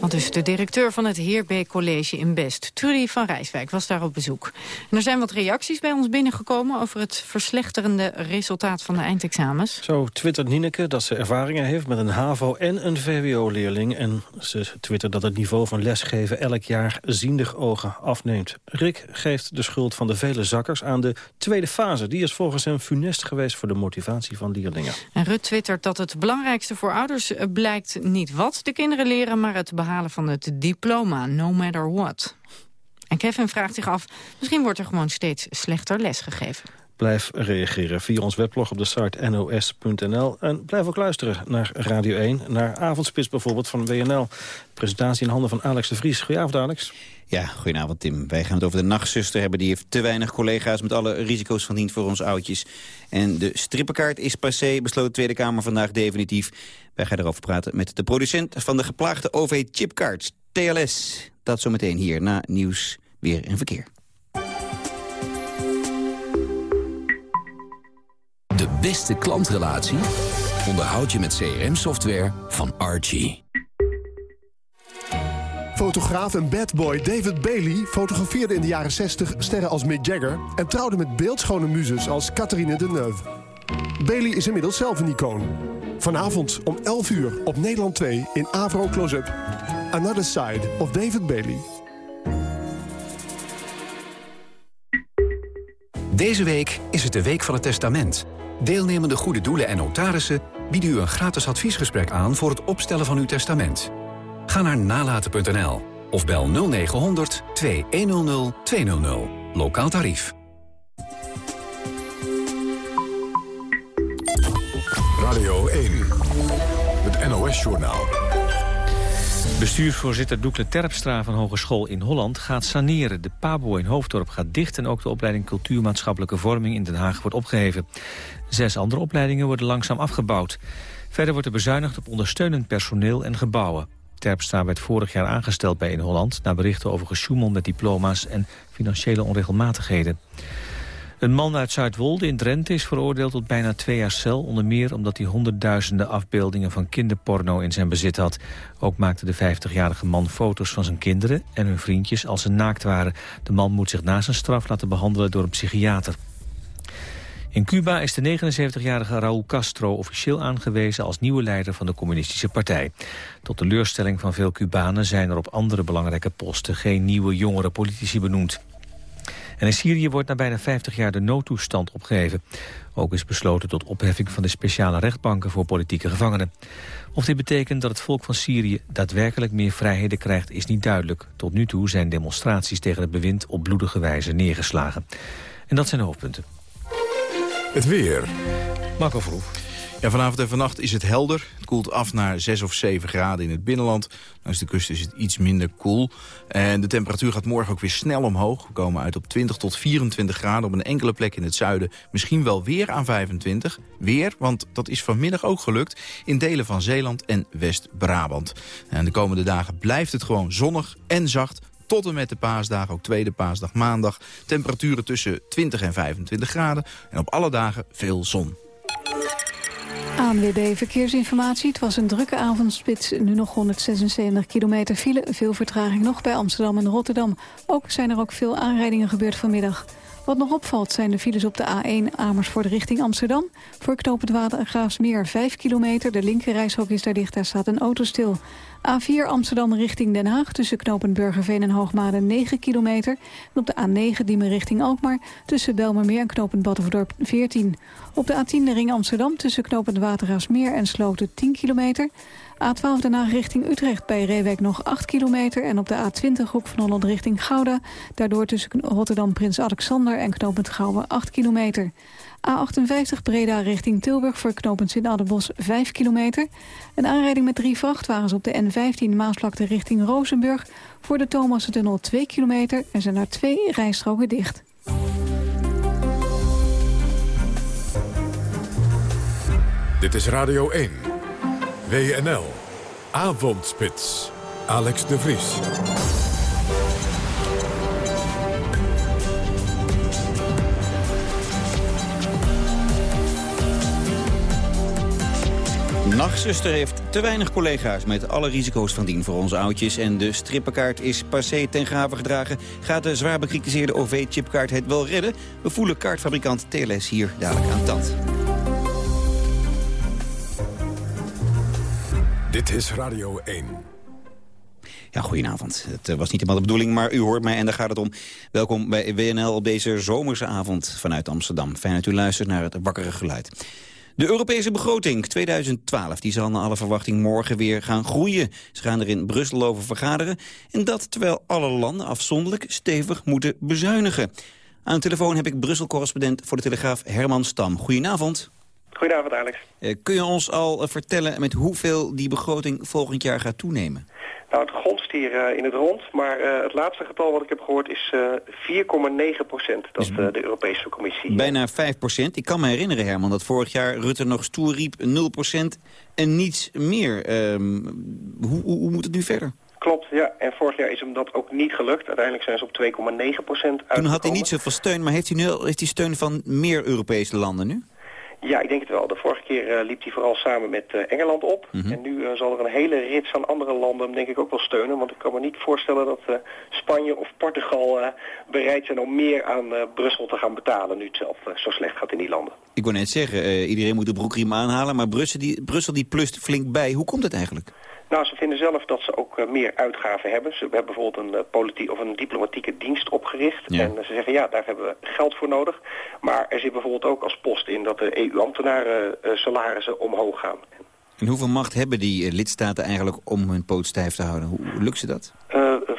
Want dus de directeur van het Heer B. College in Best, Trudy van Rijswijk, was daar op bezoek. En er zijn wat reacties bij ons binnengekomen... over het verslechterende resultaat van de eindexamen. Zo twittert Nieneke dat ze ervaringen heeft met een HAVO- en een VWO-leerling. En ze twittert dat het niveau van lesgeven elk jaar ziendig ogen afneemt. Rick geeft de schuld van de vele zakkers aan de tweede fase. Die is volgens hem funest geweest voor de motivatie van leerlingen. En Rut twittert dat het belangrijkste voor ouders blijkt niet wat de kinderen leren... maar het behalen van het diploma, no matter what. En Kevin vraagt zich af, misschien wordt er gewoon steeds slechter lesgegeven. Blijf reageren via ons weblog op de site nos.nl. En blijf ook luisteren naar Radio 1, naar Avondspits bijvoorbeeld van WNL. Presentatie in handen van Alex de Vries. Goedenavond, Alex. Ja, goedenavond Tim. Wij gaan het over de nachtzuster hebben. Die heeft te weinig collega's met alle risico's van dien voor ons oudjes. En de strippenkaart is passé, besloot de Tweede Kamer vandaag definitief. Wij gaan erover praten met de producent van de geplaagde OV-chipkaart, TLS. Dat zometeen hier na Nieuws, Weer en Verkeer. Beste klantrelatie onderhoud je met CRM-software van Archie. Fotograaf en badboy David Bailey fotografeerde in de jaren 60 sterren als Mick Jagger... en trouwde met beeldschone muzes als Catherine Deneuve. Bailey is inmiddels zelf een icoon. Vanavond om 11 uur op Nederland 2 in Avro Close-Up. Another Side of David Bailey. Deze week is het de Week van het Testament. Deelnemende goede doelen en notarissen bieden u een gratis adviesgesprek aan... voor het opstellen van uw testament. Ga naar nalaten.nl of bel 0900 2100 200. Lokaal tarief. Radio 1, het NOS-journaal. Bestuursvoorzitter Doekle Terpstra van Hogeschool in Holland gaat saneren. De PABO in Hoofddorp gaat dicht en ook de opleiding Cultuurmaatschappelijke Vorming in Den Haag wordt opgeheven. Zes andere opleidingen worden langzaam afgebouwd. Verder wordt er bezuinigd op ondersteunend personeel en gebouwen. Terpstra werd vorig jaar aangesteld bij In Holland... na berichten over gesjoemel met diploma's en financiële onregelmatigheden. Een man uit Zuidwolde in Drenthe is veroordeeld tot bijna twee jaar cel... onder meer omdat hij honderdduizenden afbeeldingen van kinderporno in zijn bezit had. Ook maakte de 50-jarige man foto's van zijn kinderen en hun vriendjes als ze naakt waren. De man moet zich na zijn straf laten behandelen door een psychiater. In Cuba is de 79-jarige Raúl Castro officieel aangewezen als nieuwe leider van de communistische partij. Tot teleurstelling van veel Cubanen zijn er op andere belangrijke posten geen nieuwe jongere politici benoemd. En in Syrië wordt na bijna 50 jaar de noodtoestand opgeheven. Ook is besloten tot opheffing van de speciale rechtbanken voor politieke gevangenen. Of dit betekent dat het volk van Syrië daadwerkelijk meer vrijheden krijgt is niet duidelijk. Tot nu toe zijn demonstraties tegen het bewind op bloedige wijze neergeslagen. En dat zijn de hoofdpunten. Het weer. Marco Verhoef. Ja, vanavond en vannacht is het helder. Het koelt af naar 6 of 7 graden in het binnenland. Langs de kust is het iets minder koel. En de temperatuur gaat morgen ook weer snel omhoog. We komen uit op 20 tot 24 graden op een enkele plek in het zuiden. Misschien wel weer aan 25. Weer, want dat is vanmiddag ook gelukt in delen van Zeeland en West-Brabant. En de komende dagen blijft het gewoon zonnig en zacht tot en met de paasdag, ook tweede paasdag maandag. Temperaturen tussen 20 en 25 graden en op alle dagen veel zon. ANWB Verkeersinformatie. Het was een drukke avondspits. Nu nog 176 kilometer file. Veel vertraging nog bij Amsterdam en Rotterdam. Ook zijn er ook veel aanrijdingen gebeurd vanmiddag. Wat nog opvalt zijn de files op de A1 Amersfoort richting Amsterdam. Voor knooppunt Watergraafsmeer 5 kilometer. De linkerrijshok is daar dicht, daar staat een auto stil. A4 Amsterdam richting Den Haag tussen knopen Burgerveen en Hoogmade 9 kilometer. En op de A9 Diemen richting Alkmaar tussen Belmermeer en knopen Badhoevedorp 14. Op de A10 de ring Amsterdam tussen knopen Watergraafsmeer en Sloten 10 kilometer. A12 Den Haag richting Utrecht bij Reewijk nog 8 kilometer. En op de A20 Hoek van Holland richting Gouda. Daardoor tussen Rotterdam Prins Alexander en knooppunt Gouwen 8 kilometer. A58 Breda richting Tilburg voor knooppunt Sint-Adelbos 5 kilometer. Een aanrijding met drie vrachtwagens op de N15 Maasvlakte richting Rozenburg. Voor de Thomassen-tunnel 2 kilometer en zijn daar twee rijstroken dicht. Dit is Radio 1. WNL. Avondspits. Alex de Vries. Nachtzuster heeft te weinig collega's met alle risico's van dien voor onze oudjes. En de strippenkaart is passé ten graven gedragen. Gaat de zwaar bekritiseerde OV-chipkaart het wel redden? We voelen kaartfabrikant TLS hier dadelijk aan tand. Dit is Radio 1. Ja, goedenavond. Het eh, was niet helemaal de bedoeling, maar u hoort mij en daar gaat het om. Welkom bij WNL op deze zomerse avond vanuit Amsterdam. Fijn dat u luistert naar het wakkere geluid. De Europese begroting 2012 die zal naar alle verwachting morgen weer gaan groeien. Ze gaan er in Brussel over vergaderen. En dat terwijl alle landen afzonderlijk stevig moeten bezuinigen. Aan de telefoon heb ik Brussel-correspondent voor de Telegraaf Herman Stam. Goedenavond. Goedenavond, Alex. Uh, kun je ons al uh, vertellen met hoeveel die begroting volgend jaar gaat toenemen? Nou, het gonst hier uh, in het rond, maar het laatste getal wat ik heb gehoord is 4,9 procent. Dat is de, Europese Commissie. Bijna 5 procent. Ik kan me herinneren, Herman, dat vorig jaar Rutte nog stoer riep 0 procent en niets meer. Ehm, hoe, hoe, hoe moet het nu verder? Klopt, ja. En vorig jaar is hem dat ook niet gelukt. Uiteindelijk zijn ze op 2,9 procent Toen had hij niet zoveel steun, maar heeft hij nu heeft hij steun van meer Europese landen nu? Ja, ik denk het wel. De vorige keer uh, liep hij vooral samen met uh, Engeland op. Mm -hmm. En nu uh, zal er een hele rits aan andere landen hem denk ik ook wel steunen. Want ik kan me niet voorstellen dat Spanje of Portugal bereid zijn om meer aan Brussel te gaan betalen. Nu het zelf zo slecht gaat in die landen. Ik wou net zeggen, iedereen moet de broekriem aanhalen. Maar Brussel die, Brussel die plust flink bij. Hoe komt het eigenlijk? Nou, ze vinden zelf dat ze ook uh, meer uitgaven hebben. Ze hebben bijvoorbeeld een, uh, politiek of een diplomatieke dienst opgericht. Ja. En ze zeggen, ja, daar hebben we geld voor nodig. Maar er zit bijvoorbeeld ook als post in dat de EU-ambtenaren salarissen omhoog gaan. En hoeveel macht hebben die lidstaten eigenlijk om hun poot stijf te houden? Hoe lukt ze dat?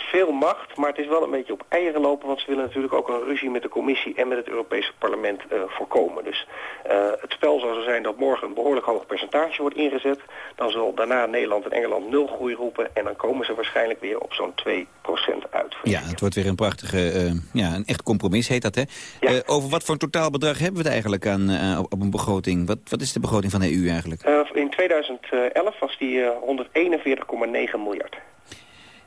Veel macht, maar het is wel een beetje op eieren lopen... want ze willen natuurlijk ook een ruzie met de commissie en met het Europese parlement uh, voorkomen. Dus uh, het spel zal zo zijn dat morgen een behoorlijk hoog percentage wordt ingezet. Dan zal daarna Nederland en Engeland nul groei roepen... en dan komen ze waarschijnlijk weer op zo'n 2% uit. Ja, het wordt weer een prachtige, uh, ja, een echt compromis heet dat, hè? Ja. over wat voor totaalbedrag hebben we het eigenlijk aan, op, op, een begroting? Wat, wat is de begroting van de EU eigenlijk? in 2011 was die 141,9 miljard.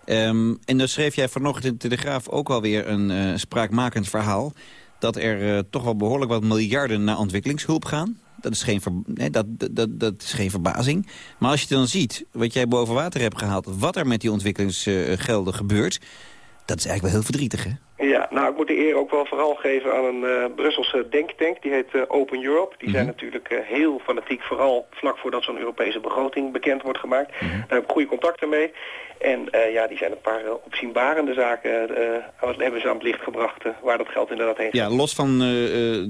Um, en dan schreef jij vanochtend in de Telegraaf ook alweer een uh, spraakmakend verhaal... dat er uh, toch wel behoorlijk wat miljarden naar ontwikkelingshulp gaan. Dat is, geen nee, dat, dat, dat is geen verbazing. Maar als je dan ziet wat jij boven water hebt gehaald... wat er met die ontwikkelingsgelden gebeurt... dat is eigenlijk wel heel verdrietig, hè? Ja, nou ik moet de eer ook wel vooral geven aan een uh, Brusselse denktank. Die heet Open Europe. Die mm -hmm. zijn natuurlijk uh, heel fanatiek, vooral vlak voordat zo'n Europese begroting bekend wordt gemaakt. Mm -hmm. Daar heb ik goede contacten mee. En ja, die zijn een paar opzienbarende zaken hebben ze aan het licht gebracht waar dat geld inderdaad heen gaat. Ja, los van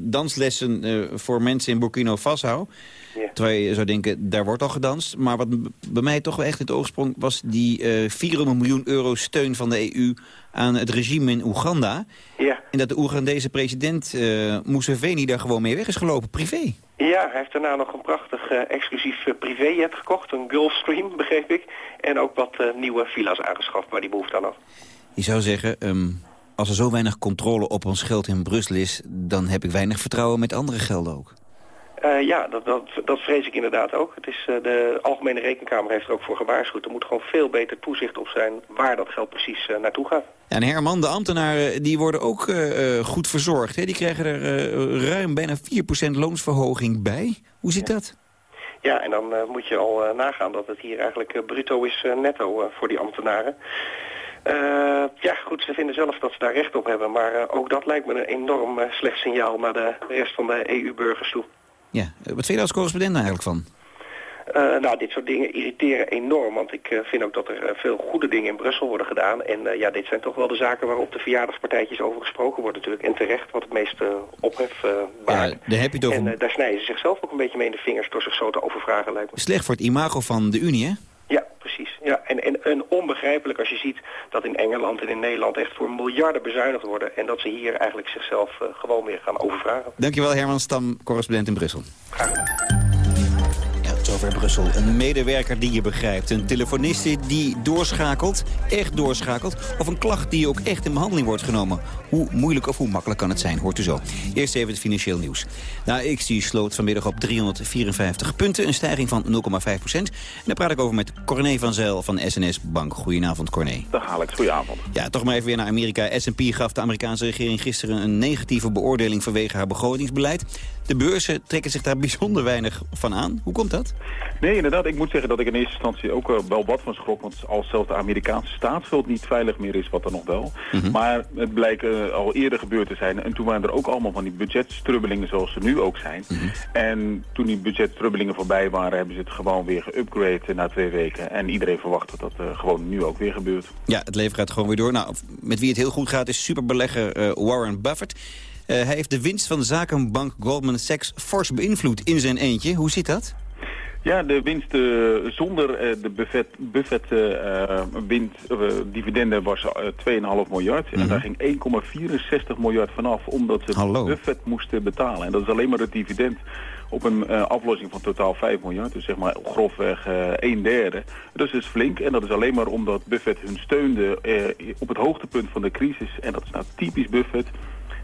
danslessen voor mensen in Burkina Faso... Ja. Terwijl je zou denken, daar wordt al gedanst. Maar wat bij mij toch wel echt in het oog sprong... was die uh, 400 miljoen euro steun van de EU aan het regime in Oeganda. Ja. En dat de Oegandese president uh, Museveni daar gewoon mee weg is gelopen, privé. Ja, hij heeft daarna nog een prachtig uh, exclusief uh, privéjet gekocht. Een Gulfstream, *laughs* begreep ik. En ook wat nieuwe villa's aangeschaft, maar die behoeft dan af. Je zou zeggen... Um, als er zo weinig controle op ons geld in Brussel is... dan heb ik weinig vertrouwen met andere gelden ook. Uh, ja, dat, dat, dat vrees ik inderdaad ook. Het is, uh, de Algemene Rekenkamer heeft er ook voor gewaarschuwd. Er moet gewoon veel beter toezicht op zijn waar dat geld precies uh, naartoe gaat. En Herman, de ambtenaren die worden ook goed verzorgd. Hè? Die krijgen er ruim bijna 4% loonsverhoging bij. Hoe zit dat? Ja, en dan moet je al nagaan dat het hier eigenlijk bruto is netto voor die ambtenaren. ja, goed, ze vinden zelf dat ze daar recht op hebben. Maar ook dat lijkt me een enorm slecht signaal naar de rest van de EU-burgers toe. Ja, wat vind je als correspondent eigenlijk van? Uh, nou, dit soort dingen irriteren enorm, want ik uh, vind ook dat er uh, veel goede dingen in Brussel worden gedaan. En ja, dit zijn toch wel de zaken waarop de verjaardagspartijtjes over gesproken wordt natuurlijk. En terecht, wat het meeste ophef baart. Ja, daar heb je het over... En daar snijden ze zichzelf ook een beetje mee in de vingers door zich zo te overvragen, lijkt me. Slecht voor het imago van de Unie, hè? Ja, precies. Ja, en, en, onbegrijpelijk als je ziet dat in Engeland en in Nederland echt voor miljarden bezuinigd worden. En dat ze hier eigenlijk zichzelf uh, gewoon weer gaan overvragen. Dankjewel Herman Stam, correspondent in Brussel. Graag gedaan. Over Brussel. Een medewerker die je begrijpt. Een telefoniste die doorschakelt, echt doorschakelt. Of een klacht die ook echt in behandeling wordt genomen. Hoe moeilijk of hoe makkelijk kan het zijn, hoort u zo. Eerst even het financieel nieuws. Nou, XT sloot vanmiddag op 354 punten, een stijging van 0,5 procent. En daar praat ik over met Corné van Zijl van SNS Bank. Goedenavond, Corné. Dag Alex, goedenavond. Ja, toch maar even weer naar Amerika. S&P gaf de Amerikaanse regering gisteren een negatieve beoordeling vanwege haar begrotingsbeleid. De beurzen trekken zich daar bijzonder weinig van aan. Hoe komt dat? Nee, inderdaad. Ik moet zeggen dat ik in eerste instantie ook uh, wel wat van schrok. Want als zelfs de Amerikaanse staatsschuld niet veilig meer is, wat er nog wel. Mm -hmm. Maar het blijkt uh, al eerder gebeurd te zijn. En toen waren er ook allemaal van die budgetstrubbelingen zoals ze nu ook zijn. Mm -hmm. En toen die budgetstrubbelingen voorbij waren, hebben ze het gewoon weer geüpgrade na twee weken. En iedereen verwacht dat dat uh, gewoon nu ook weer gebeurt. Ja, het leven gaat gewoon weer door. Nou, met wie het heel goed gaat is superbelegger Warren Buffett. Uh, hij heeft de winst van de zakenbank Goldman Sachs fors beïnvloed in zijn eentje. Hoe zit dat? Ja, de winst uh, zonder uh, de buffet, buffet uh, winst, dividenden was 2,5 miljard. En daar ging 1,64 miljard vanaf omdat ze Hallo. buffet moesten betalen. En dat is alleen maar het dividend op een aflossing van totaal 5 miljard. Dus zeg maar grofweg uh, een derde. Dus dat is flink. En dat is alleen maar omdat Buffett hun steunde op het hoogtepunt van de crisis. En dat is nou typisch Buffett.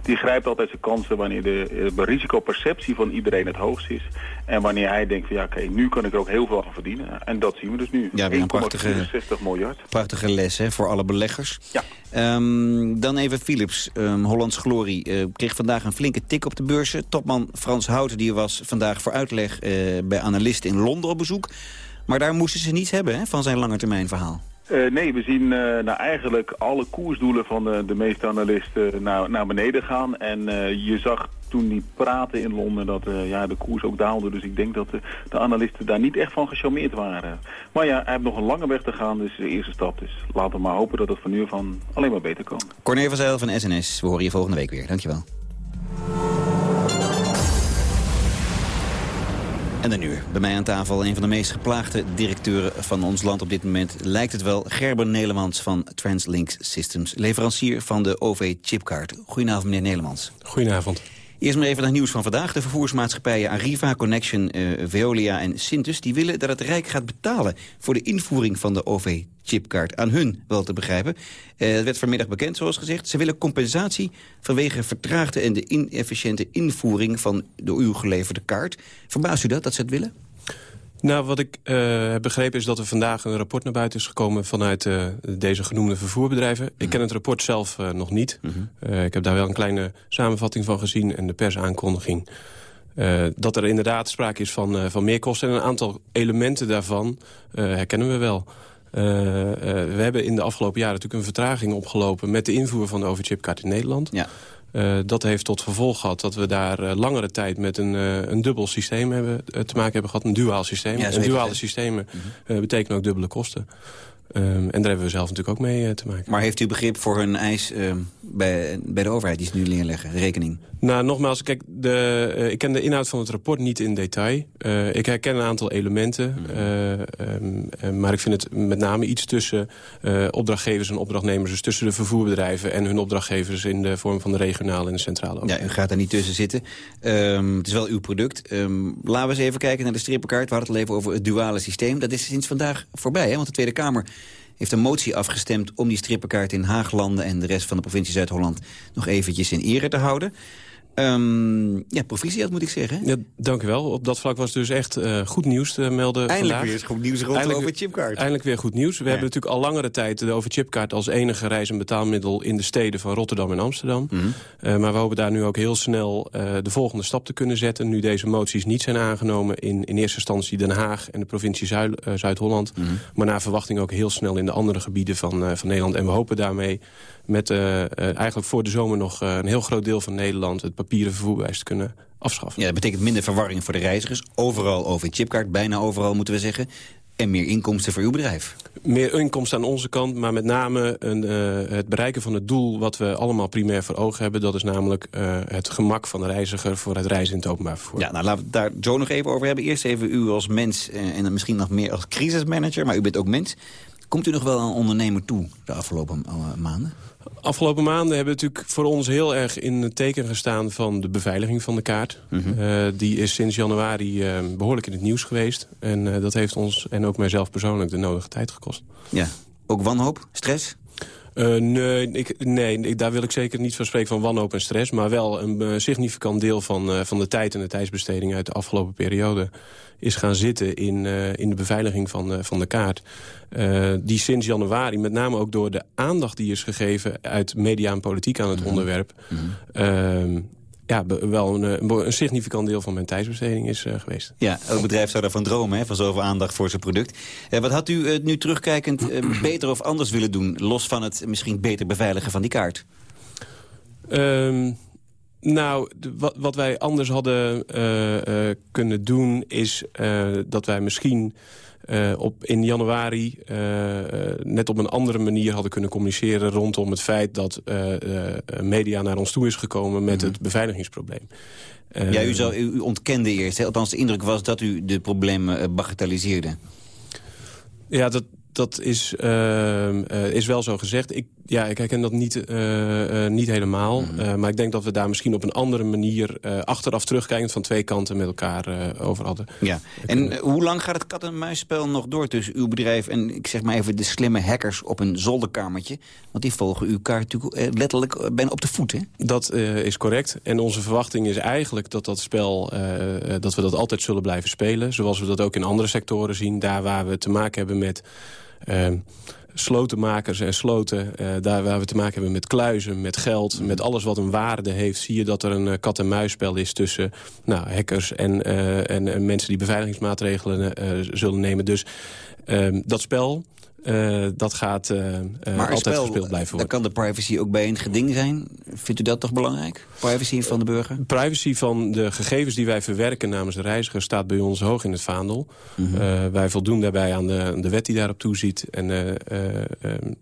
Die grijpt altijd zijn kansen wanneer de, de risicoperceptie van iedereen het hoogst is. En wanneer hij denkt van ja oké, okay, nu kan ik er ook heel veel aan verdienen. En dat zien we dus nu. Ja, weer een prachtige, 60 miljard. Prachtige les hè, voor alle beleggers. Ja. Um, dan even Philips, um, Hollands Glorie, uh, kreeg vandaag een flinke tik op de beurzen. Topman Frans Houten die was vandaag voor uitleg uh, bij analisten in Londen op bezoek. Maar daar moesten ze niets hebben hè, van zijn langetermijnverhaal. Uh, nee, we zien uh, nou eigenlijk alle koersdoelen van de, de meeste analisten naar, naar beneden gaan. En je zag toen die praten in Londen dat ja, de koers ook daalde. Dus ik denk dat de, de analisten daar niet echt van gecharmeerd waren. Maar ja, hij heeft nog een lange weg te gaan, dus de eerste stap. Dus laten we maar hopen dat het van nu van alleen maar beter kan. Corné van Zijl van SNS, we horen je volgende week weer. Dankjewel. En dan nu, bij mij aan tafel, een van de meest geplaagde directeuren van ons land op dit moment... lijkt het wel Gerben Nelemans van Translink Systems, leverancier van de OV-chipkaart. Goedenavond, meneer Nelemans. Goedenavond. Eerst maar even naar nieuws van vandaag. De vervoersmaatschappijen Arriva, Connection, uh, Veolia en Sintus... die willen dat het Rijk gaat betalen voor de invoering van de OV-chipkaart. Aan hun wel te begrijpen. Uh, dat werd vanmiddag bekend, zoals gezegd. Ze willen compensatie vanwege vertraagde en de inefficiënte invoering... van door u geleverde kaart. Verbaast u dat, dat ze het willen? Nou, wat ik uh, heb begrepen is dat er vandaag een rapport naar buiten is gekomen... vanuit uh, deze genoemde vervoerbedrijven. Mm -hmm. Ik ken het rapport zelf uh, nog niet. Mm -hmm. ik heb daar wel een kleine samenvatting van gezien en de persaankondiging. dat er inderdaad sprake is van, van meerkosten. En een aantal elementen daarvan herkennen we wel. we hebben in de afgelopen jaren natuurlijk een vertraging opgelopen... met de invoer van de overchipkaart in Nederland. Ja. Uh, dat heeft tot gevolg gehad dat we daar uh, langere tijd met een, uh, een dubbel systeem hebben, te maken hebben gehad. Een duaal systeem. Ja, en duale systemen -hmm. betekenen ook dubbele kosten. Um, en daar hebben we zelf natuurlijk ook mee te maken. Maar heeft u begrip voor hun eis bij, bij de overheid die ze nu neerleggen, rekening? Nou, nogmaals, kijk, de, uh, ik ken de inhoud van het rapport niet in detail. Uh, ik herken een aantal elementen. Uh, um, maar ik vind het met name iets tussen opdrachtgevers en opdrachtnemers... dus tussen de vervoerbedrijven en hun opdrachtgevers... in de vorm van de regionale en de centrale overheid. Ja, u gaat daar niet tussen zitten. Um, het is wel uw product. Um, laten we eens even kijken naar de strippenkaart. We hadden het al even over het duale systeem. Dat is sinds vandaag voorbij, hè? want de Tweede Kamer heeft een motie afgestemd om die strippenkaart in Haaglanden... en de rest van de provincie Zuid-Holland nog eventjes in ere te houden. Um, ja, proficiat moet ik zeggen. Ja, dank u wel. Op dat vlak was dus echt uh, goed nieuws te melden Eindelijk vandaag. weer goed nieuws rond eindelijk, de overchipkaart. Eindelijk weer goed nieuws. We ja. hebben natuurlijk al langere tijd de overchipkaart... als enige reis- en betaalmiddel in de steden van Rotterdam en Amsterdam. Mm -hmm. uh, maar we hopen daar nu ook heel snel uh, de volgende stap te kunnen zetten. Nu deze moties niet zijn aangenomen in, in eerste instantie Den Haag... en de provincie Zuid-Holland. Mm -hmm. Maar naar verwachting ook heel snel in de andere gebieden van, van Nederland. En we hopen daarmee met uh, uh, eigenlijk voor de zomer nog uh, een heel groot deel van Nederland... het papieren vervoerbewijs te kunnen afschaffen. Ja, dat betekent minder verwarring voor de reizigers. Overal over chipkaart, bijna overal moeten we zeggen. En meer inkomsten voor uw bedrijf. Meer inkomsten aan onze kant, maar met name een, uh, het bereiken van het doel... wat we allemaal primair voor ogen hebben. Dat is namelijk uh, het gemak van de reiziger voor het reizen in het openbaar vervoer. Ja, nou laten we daar zo nog even over hebben. Eerst even u als mens uh, en misschien nog meer als crisismanager. Maar u bent ook mens. Komt u nog wel aan ondernemer toe de afgelopen maanden? Afgelopen maanden hebben natuurlijk voor ons heel erg in het teken gestaan van de beveiliging van de kaart. Mm -hmm. uh, die is sinds januari uh, behoorlijk in het nieuws geweest. En uh, dat heeft ons en ook mijzelf persoonlijk de nodige tijd gekost. Ja, ook wanhoop, stress? Uh, nee, ik, nee ik, daar wil ik zeker niet van spreken van wanhoop en stress. Maar wel een uh, significant deel van, uh, van de tijd en de tijdsbesteding uit de afgelopen periode... is gaan zitten in, in de beveiliging van, van de kaart. die sinds januari, met name ook door de aandacht die is gegeven... uit media en politiek aan het mm -hmm. onderwerp... Mm -hmm ja, wel een, een, significant deel van mijn tijdsbesteding is uh, geweest. Ja, elk bedrijf zou daarvan dromen, hè, van zoveel aandacht voor zijn product. Uh, wat had u uh, nu terugkijkend *clears throat* beter of anders willen doen... los van het misschien beter beveiligen van die kaart? Um, nou, wat, wat, wij anders hadden kunnen doen... is dat wij misschien... uh, op, in januari uh, net op een andere manier hadden kunnen communiceren... rondom het feit dat media naar ons toe is gekomen met het beveiligingsprobleem. ja, u, zou, u ontkende eerst. Hè? Althans, de indruk was dat u de problemen bagatelliseerde. Ja, dat, dat is, uh, is wel zo gezegd. Ik, ja, ik herken dat niet, uh, niet helemaal. Mhm. maar ik denk dat we daar misschien op een andere manier... achteraf terugkijkend van twee kanten met elkaar over hadden. Ja. En hoe lang gaat het kat-en-muisspel nog door tussen uw bedrijf... en ik zeg maar even de slimme hackers op een zolderkamertje? Want die volgen uw kaart natuurlijk letterlijk bijna op de voet, hè? Dat is correct. En onze verwachting is eigenlijk dat dat spel... dat we dat altijd zullen blijven spelen. Zoals we dat ook in andere sectoren zien. Daar waar we te maken hebben met slotenmakers en sloten, uh, daar waar we te maken hebben met kluizen, met geld, met alles wat een waarde heeft, zie je dat er een uh, kat-en-muisspel is tussen nou, hackers en, uh, en, en, mensen die beveiligingsmaatregelen zullen nemen. Dus ehm, dat spel, uh, dat gaat uh, maar altijd gespeeld blijven worden. Dan kan de privacy ook bij een geding zijn. Vindt u dat toch belangrijk? Privacy van de burger? Privacy van de gegevens die wij verwerken namens de reiziger... staat bij ons hoog in het vaandel. Mm -hmm. uh, wij voldoen daarbij aan de, de wet die daarop toeziet. En ehm,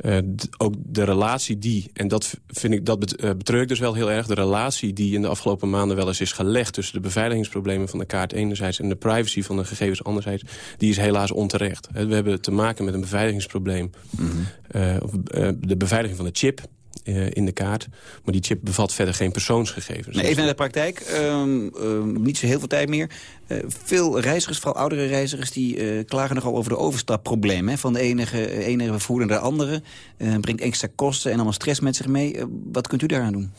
uh, ook de relatie die, en dat, vind ik, dat eh, betreur ik dus wel heel erg... de relatie die in de afgelopen maanden wel eens is gelegd... tussen de beveiligingsproblemen van de kaart enerzijds... en de privacy van de gegevens anderzijds, die is helaas onterecht. We hebben te maken met een beveiligingsprobleem. Mm -hmm. uh, de beveiliging van de chip uh, in de kaart. Maar die chip bevat verder geen persoonsgegevens. Nee, even naar de praktijk. Um, um, niet zo heel veel tijd meer. Uh, veel reizigers, vooral oudere reizigers... die uh, klagen nogal over de overstapprobleem. Hè? Van de enige, enige vervoerder naar de andere. brengt extra kosten en allemaal stress met zich mee. wat kunt u daaraan doen?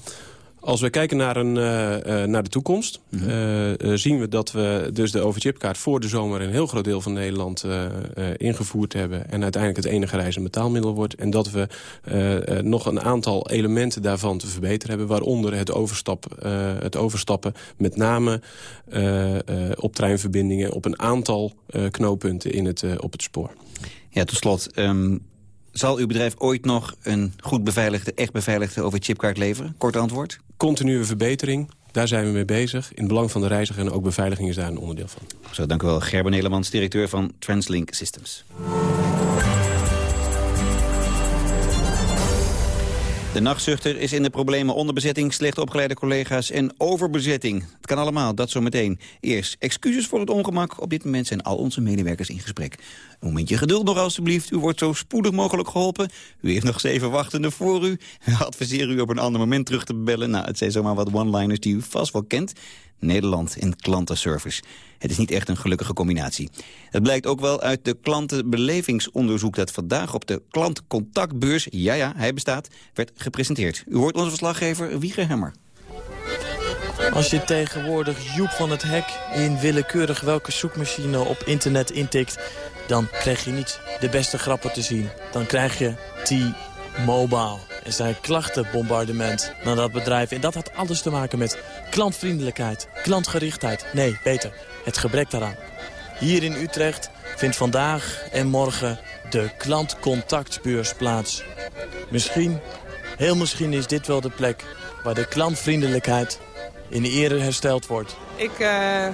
Als we kijken naar, een, uh, naar de toekomst... Mm -hmm. uh, zien we dat we dus de overchipkaart voor de zomer... in een heel groot deel van Nederland ingevoerd hebben... en uiteindelijk het enige reizend betaalmiddel wordt. En dat we nog een aantal elementen daarvan te verbeteren hebben... waaronder het, overstap, het overstappen met name op treinverbindingen... op een aantal knooppunten in het, op het spoor. Ja, tot slot... Um zal uw bedrijf ooit nog een goed beveiligde, echt beveiligde overchipkaart leveren? Kort antwoord. Continue verbetering. Daar zijn we mee bezig. In het belang van de reiziger en ook beveiliging is daar een onderdeel van. Zo, dank u wel. Gerben Nederlands, directeur van Translink Systems. De nachtzuchter is in de problemen onderbezetting, slecht opgeleide collega's en overbezetting. Het kan allemaal, dat zometeen. Eerst excuses voor het ongemak. Op dit moment zijn al onze medewerkers in gesprek. Een momentje geduld nog alstublieft. U wordt zo spoedig mogelijk geholpen. U heeft nog zeven wachtenden voor u. We adviseren u op een ander moment terug te bellen. Nou, het zijn zomaar wat one-liners die u vast wel kent. Nederland en klantenservice. Het is niet echt een gelukkige combinatie. Het blijkt ook wel uit de klantenbelevingsonderzoek... dat vandaag op de klantcontactbeurs, ja ja, hij bestaat, werd gepresenteerd. U hoort onze verslaggever Wieger Hemmer. Als je tegenwoordig Joep van het Hek in willekeurig welke zoekmachine op internet intikt... dan krijg je niet de beste grappen te zien. Dan krijg je T-Mobile. Er zijn klachtenbombardement naar dat bedrijf. En dat had alles te maken met klantvriendelijkheid, klantgerichtheid. Nee, beter, het gebrek daaraan. Hier in Utrecht vindt vandaag en morgen de klantcontactbeurs plaats. Misschien, heel misschien is dit wel de plek waar de klantvriendelijkheid in ere hersteld wordt. Ik uh,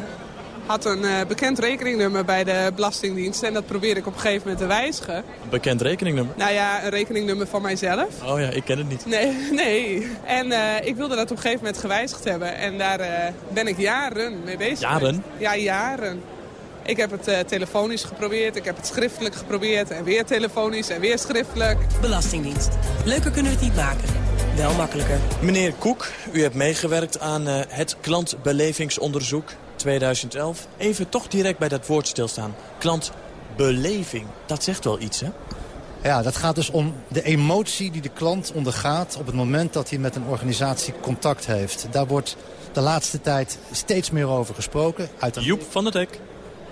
had een uh, bekend rekeningnummer bij de Belastingdienst... en dat probeerde ik op een gegeven moment te wijzigen. Een bekend rekeningnummer? Nou ja, een rekeningnummer van mijzelf. Oh ja, ik ken het niet. Nee, *laughs* nee. En uh, ik wilde dat op een gegeven moment gewijzigd hebben. En daar ben ik jaren mee bezig. Jaren? Ja, jaren. Ik heb het uh, telefonisch geprobeerd, ik heb het schriftelijk geprobeerd... en weer telefonisch en weer schriftelijk. Belastingdienst. Leuker kunnen we het niet maken. Wel makkelijker. Meneer Koek, u hebt meegewerkt aan uh, het klantbelevingsonderzoek 2011. Even toch direct bij dat woord stilstaan. Klantbeleving, dat zegt wel iets, hè? Ja, dat gaat dus om de emotie die de klant ondergaat... op het moment dat hij met een organisatie contact heeft. Daar wordt de laatste tijd steeds meer over gesproken. Uit een... Joep van het Hek.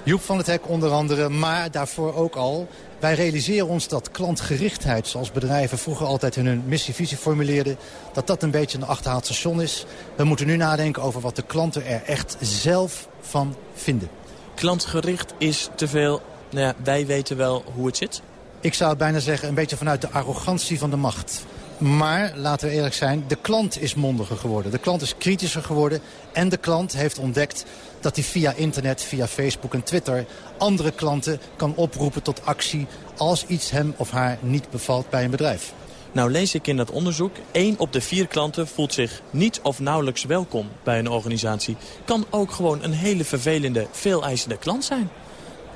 Joep van het Hek onder andere, maar daarvoor ook al. Wij realiseren ons dat klantgerichtheid, zoals bedrijven vroeger altijd in hun missievisie formuleerden, dat dat een beetje een achterhaald station is. We moeten nu nadenken over wat de klanten er echt zelf van vinden. Klantgericht is te veel, nou ja, wij weten wel hoe het zit. Ik zou bijna zeggen een beetje vanuit de arrogantie van de macht. Maar, laten we eerlijk zijn, de klant is mondiger geworden. De klant is kritischer geworden. En de klant heeft ontdekt dat hij via internet, via Facebook en Twitter... andere klanten kan oproepen tot actie als iets hem of haar niet bevalt bij een bedrijf. Nou lees ik in dat onderzoek, 1 op de vier klanten voelt zich niet of nauwelijks welkom bij een organisatie. Kan ook gewoon een hele vervelende, veeleisende klant zijn.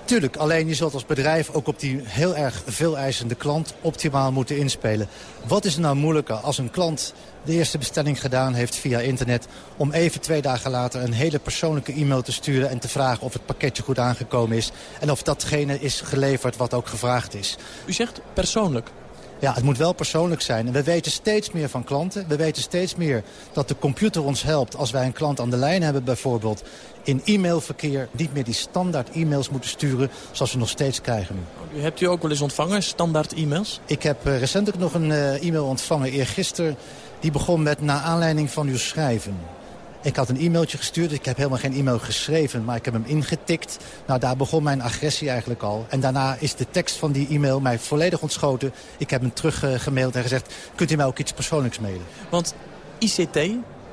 Tuurlijk, alleen je zult als bedrijf ook op die heel erg veel eisende klant optimaal moeten inspelen. Wat is nou moeilijker als een klant de eerste bestelling gedaan heeft via internet... om even twee dagen later een hele persoonlijke e-mail te sturen... en te vragen of het pakketje goed aangekomen is... en of datgene is geleverd wat ook gevraagd is. U zegt persoonlijk? Ja, het moet wel persoonlijk zijn. En we weten steeds meer van klanten. We weten steeds meer dat de computer ons helpt als wij een klant aan de lijn hebben bijvoorbeeld. In e-mailverkeer niet meer die standaard e-mails moeten sturen zoals we nog steeds krijgen nu. Hebt u ook wel eens ontvangen, standaard e-mails? Ik heb uh, recentelijk nog een uh, e-mail ontvangen, eergisteren. Die begon met na aanleiding van uw schrijven. Ik had een e-mailtje gestuurd. Ik heb helemaal geen e-mail geschreven, maar ik heb hem ingetikt. Nou, daar begon mijn agressie eigenlijk al. En daarna is de tekst van die e-mail mij volledig ontschoten. Ik heb hem teruggemaild en gezegd, kunt u mij ook iets persoonlijks mailen? Want ICT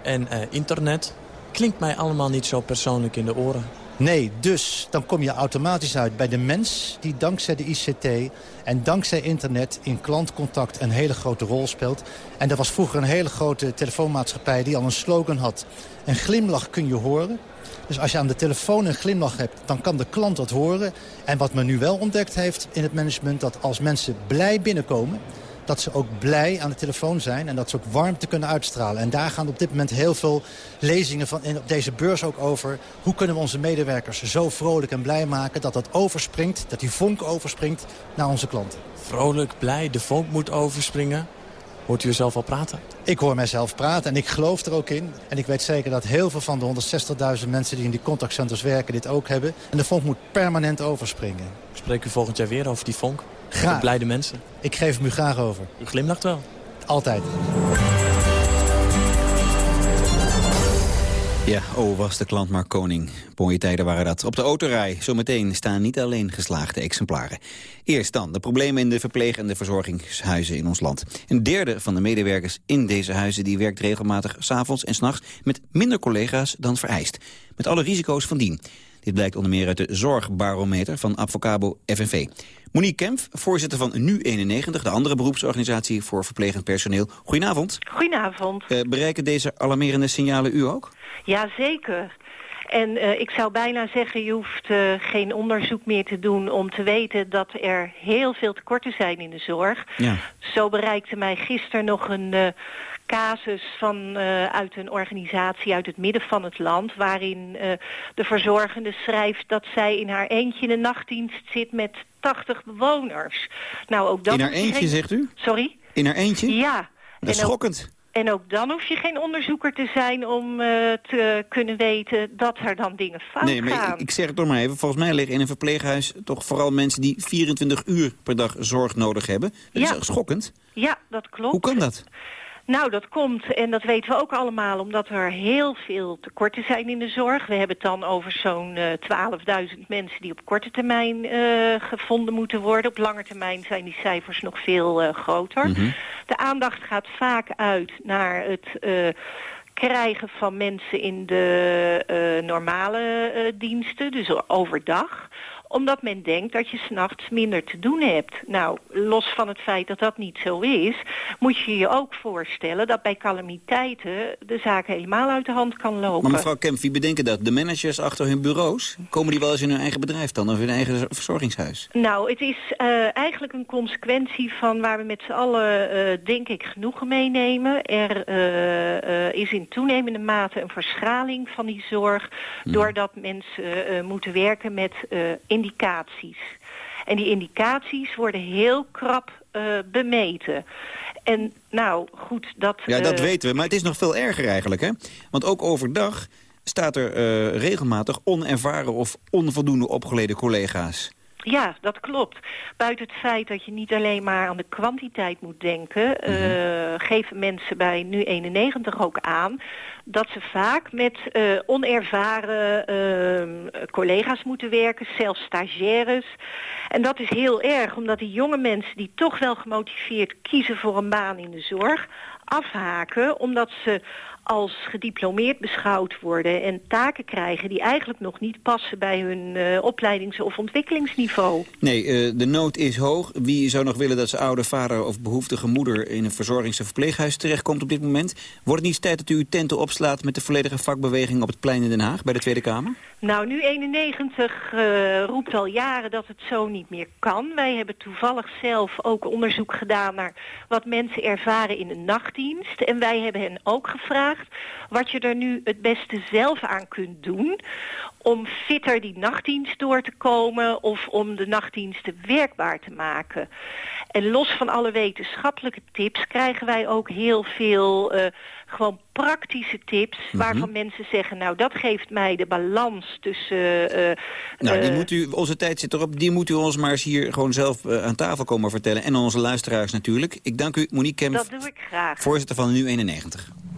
en uh, internet klinkt mij allemaal niet zo persoonlijk in de oren. Nee, dus dan kom je automatisch uit bij de mens die dankzij de ICT en dankzij internet in klantcontact een hele grote rol speelt. En dat was vroeger een hele grote telefoonmaatschappij die al een slogan had. Een glimlach kun je horen. Dus als je aan de telefoon een glimlach hebt, dan kan de klant dat horen. En wat men nu wel ontdekt heeft in het management... dat als mensen blij binnenkomen dat ze ook blij aan de telefoon zijn... en dat ze ook warmte kunnen uitstralen. En daar gaan op dit moment heel veel lezingen van, en op deze beurs ook over... hoe kunnen we onze medewerkers zo vrolijk en blij maken... dat dat overspringt, dat die vonk overspringt naar onze klanten. Vrolijk, blij, de vonk moet overspringen. Hoort u uzelf al praten? Ik hoor mijzelf praten en ik geloof er ook in. En ik weet zeker dat heel veel van de 160.000 mensen die in die contactcenters werken dit ook hebben. En de vonk moet permanent overspringen. Spreek u volgend jaar weer over die vonk? Graag. blijde mensen. Ik geef hem u graag over. U glimlacht wel? Altijd. Ja, oh was de klant maar koning. Mooie tijden waren dat. Op de autorij zometeen staan niet alleen geslaagde exemplaren. Eerst dan de problemen in de verpleeg- en de verzorgingshuizen in ons land. Een derde van de medewerkers in deze huizen die werkt regelmatig s'avonds en s'nachts met minder collega's dan vereist. Met alle risico's van dien. Dit blijkt onder meer uit de zorgbarometer van Advocabo FNV. Monique Kemp, voorzitter van Nu91, de andere beroepsorganisatie voor verplegend personeel. Goedenavond. Goedenavond. Uh, bereiken deze alarmerende signalen u ook? Ja, zeker. En uh, ik zou bijna zeggen, je hoeft uh, geen onderzoek meer te doen om te weten dat er heel veel tekorten zijn in de zorg. Ja. Zo bereikte mij gisteren nog een casus van, uit een organisatie uit het midden van het land... waarin de verzorgende schrijft dat zij in haar eentje in de nachtdienst zit met 80 bewoners. Nou, ook dat in haar eentje, zegt u? Sorry? In haar eentje? Ja. Dat is schokkend. En ook dan hoef je geen onderzoeker te zijn om uh, te kunnen weten dat er dan dingen fout nee, maar gaan. Ik, ik zeg het toch maar even. Volgens mij liggen in een verpleeghuis toch vooral mensen die 24 uur per dag zorg nodig hebben. Dat ja. is schokkend. Ja, dat klopt. Hoe kan dat? Nou, dat komt, en dat weten we ook allemaal, omdat er heel veel tekorten zijn in de zorg. We hebben het dan over zo'n uh, 12.000 mensen die op korte termijn uh, gevonden moeten worden. Op lange termijn zijn die cijfers nog veel uh, groter. Mm -hmm. De aandacht gaat vaak uit naar het krijgen van mensen in de normale diensten, dus overdag omdat men denkt dat je s'nachts minder te doen hebt. Nou, los van het feit dat dat niet zo is... moet je je ook voorstellen dat bij calamiteiten... de zaak helemaal uit de hand kan lopen. Maar mevrouw Kemp, wie bedenken dat? De managers achter hun bureaus? Komen die wel eens in hun eigen bedrijf dan? Of in hun eigen verzorgingshuis? Nou, het is uh, eigenlijk een consequentie van waar we met z'n allen... Uh, denk ik genoegen meenemen. Er uh, is in toenemende mate een verschraling van die zorg... Hmm. doordat mensen moeten werken met indicaties. En die indicaties worden heel krap uh, bemeten. En nou, goed, dat... Ja, dat uh, weten we, maar het is nog veel erger eigenlijk, hè? Want ook overdag staat er uh, regelmatig onervaren of onvoldoende opgeleide collega's Ja, dat klopt. Buiten het feit dat je niet alleen maar aan de kwantiteit moet denken... uh, geven mensen bij nu 91 ook aan dat ze vaak met uh, onervaren uh, collega's moeten werken, zelfs stagiaires. En dat is heel erg, omdat die jonge mensen die toch wel gemotiveerd kiezen voor een baan in de zorg, afhaken omdat ze als gediplomeerd beschouwd worden en taken krijgen die eigenlijk nog niet passen bij hun uh, opleidings- of ontwikkelingsniveau. Nee, uh, de nood is hoog. Wie zou nog willen dat zijn oude vader of behoeftige moeder in een verzorgings- of verpleeghuis terechtkomt op dit moment? Wordt het niet tijd dat u uw tenten opslaat met de volledige vakbeweging op het plein in Den Haag bij de Tweede Kamer? Nou, nu 91 uh, roept al jaren dat het zo niet meer kan. Wij hebben toevallig zelf ook onderzoek gedaan naar wat mensen ervaren in de nachtdienst. En wij hebben hen ook gevraagd wat je er nu het beste zelf aan kunt doen... om fitter die nachtdienst door te komen of om de nachtdiensten werkbaar te maken. En los van alle wetenschappelijke tips krijgen wij ook heel veel... Eh, gewoon praktische tips mhm. waarvan mensen zeggen... nou, dat geeft mij de balans tussen... Eh, eh, nou, die moet u, onze tijd zit erop. Die moet u ons maar eens hier gewoon zelf aan tafel komen vertellen. En onze luisteraars natuurlijk. Ik dank u, Monique Kemp. Dat doe ik graag. Voorzitter van Nu91.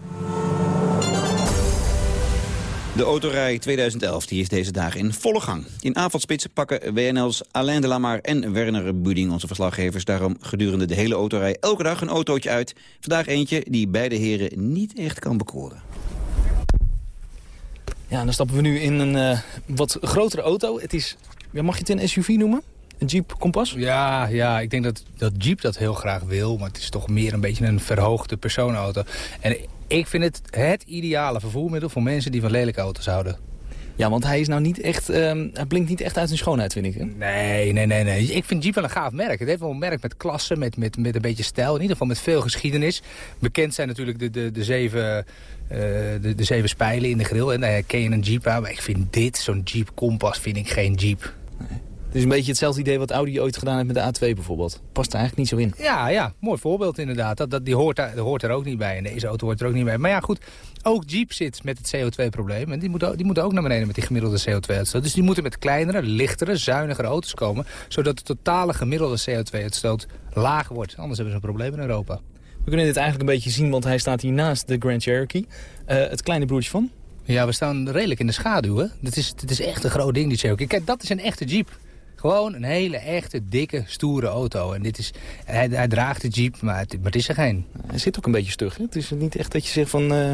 De autorij 2011 die is deze dagen in volle gang. In avondspitsen pakken WNL's Alain de Lamar en Werner Buding, onze verslaggevers, daarom gedurende de hele autorij elke dag een autootje uit. Vandaag eentje die beide heren niet echt kan bekoren. Ja, dan stappen we nu in een uh, wat grotere auto. Het is, ja, mag je het een SUV noemen? Een Jeep Compass? Ja, ja, ik denk dat, dat Jeep dat heel graag wil. Maar het is toch meer een beetje een verhoogde personenauto. En ik vind het het ideale vervoermiddel voor mensen die van lelijke auto's houden. Ja, want hij is nou niet echt, um, hij blinkt niet echt uit zijn schoonheid, vind ik. Hè? Nee, nee, nee, nee. Ik vind Jeep wel een gaaf merk. Het heeft wel een merk met klasse, met, met, met een beetje stijl. In ieder geval met veel geschiedenis. Bekend zijn natuurlijk de, de, de, zeven, uh, de, de zeven spijlen in de grill. En daar herken je een Jeep aan. Maar ik vind dit, zo'n Jeep Compass, vind ik geen Jeep. Nee. Het is een beetje hetzelfde idee wat Audi ooit gedaan heeft met de A2 bijvoorbeeld. Past er eigenlijk niet zo in. Ja, ja, mooi voorbeeld inderdaad. Dat, dat, die hoort, daar, hoort er ook niet bij. En deze auto hoort er ook niet bij. Maar ja, goed, ook Jeep zit met het CO2-probleem. En die moeten, die moeten ook naar beneden met die gemiddelde CO2-uitstoot. Dus die moeten met kleinere, lichtere, zuinigere auto's komen. Zodat de totale gemiddelde CO2-uitstoot lager wordt. Anders hebben ze een probleem in Europa. We kunnen dit eigenlijk een beetje zien, want hij staat hier naast de Grand Cherokee. Uh, het kleine broertje van? Ja, we staan redelijk in de schaduw. Hè? Is, dit is echt een groot ding, die Cherokee. Kijk, dat is een echte Jeep. Gewoon een hele echte, dikke, stoere auto. En dit is, hij, hij draagt de Jeep, maar het, maar het is er geen. Hij zit ook een beetje stug. Hè? Het is niet echt dat je zegt van... Uh,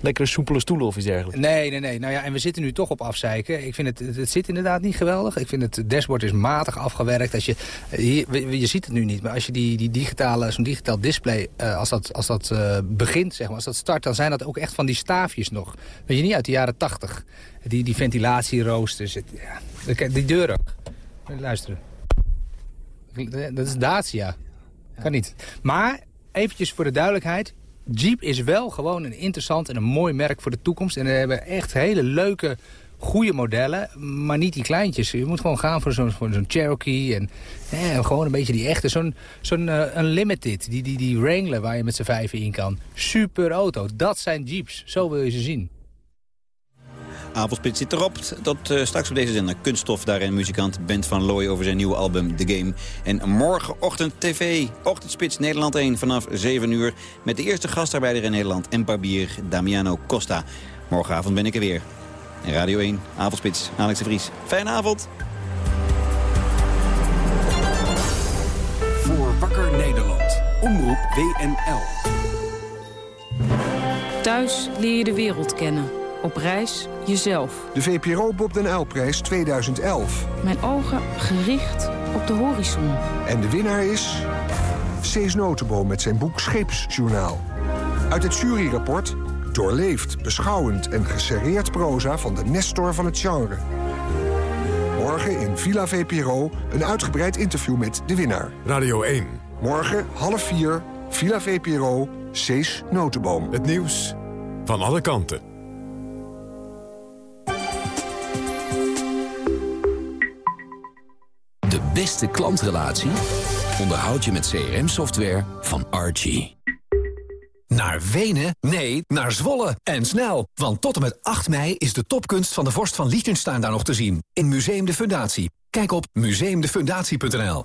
lekkere soepele stoelen of iets dergelijks. Nee, nee, nee. Nou ja, en we zitten nu toch op afzeiken. Ik vind het, het, zit inderdaad niet geweldig. Ik vind het, dashboard is matig afgewerkt. Als je, hier, je ziet het nu niet, maar als je die, die digitale, zo'n digitaal display, uh, als dat, als dat uh, begint, zeg maar, als dat start, dan zijn dat ook echt van die staafjes nog. Weet je niet, uit de jaren tachtig. Die, die ventilatieroosters, het, ja, die deur ook. Luisteren. Dat is Dacia. Kan niet. Maar, eventjes voor de duidelijkheid. Jeep is wel gewoon een interessant en een mooi merk voor de toekomst. En we hebben echt hele leuke, goede modellen. Maar niet die kleintjes. Je moet gewoon gaan voor zo'n zo Cherokee. En eh, gewoon een beetje die echte. Zo'n zo'n uh, Unlimited. Die, die, die Wrangler waar je met z'n vijven in kan. Super auto. Dat zijn Jeeps. Zo wil je ze zien. Avondspits zit erop. Tot uh, straks op deze zender Kunststof. Daarin muzikant Bent van Looy over zijn nieuwe album The Game. En morgenochtend TV. Ochtendspits Nederland 1 vanaf 7 uur. Met de eerste gastarbeider in Nederland en barbier Damiano Costa. Morgenavond ben ik er weer. En Radio 1, Avondspits, Alex de Vries. Fijne avond. Voor Wakker Nederland. Omroep WNL. Thuis leer je de wereld kennen. Op reis jezelf. De VPRO Bob den Uyl-prijs 2011. Mijn ogen gericht op de horizon. En de winnaar is... Cees Notenboom met zijn boek Scheepsjournaal. Uit het juryrapport... Doorleefd, beschouwend en geserreerd proza van de Nestor van het genre. Morgen in Villa VPRO een uitgebreid interview met de winnaar. Radio 1. Morgen half vier, Villa VPRO, Cees Notenboom. Het nieuws van alle kanten. Beste klantrelatie onderhoud je met CRM-software van Archie. Naar Wenen? Nee, naar Zwolle. En snel, want tot en met 8 mei is de topkunst van de vorst van Liechtenstein daar nog te zien. In Museum de Fundatie. Kijk op museumdefundatie.nl.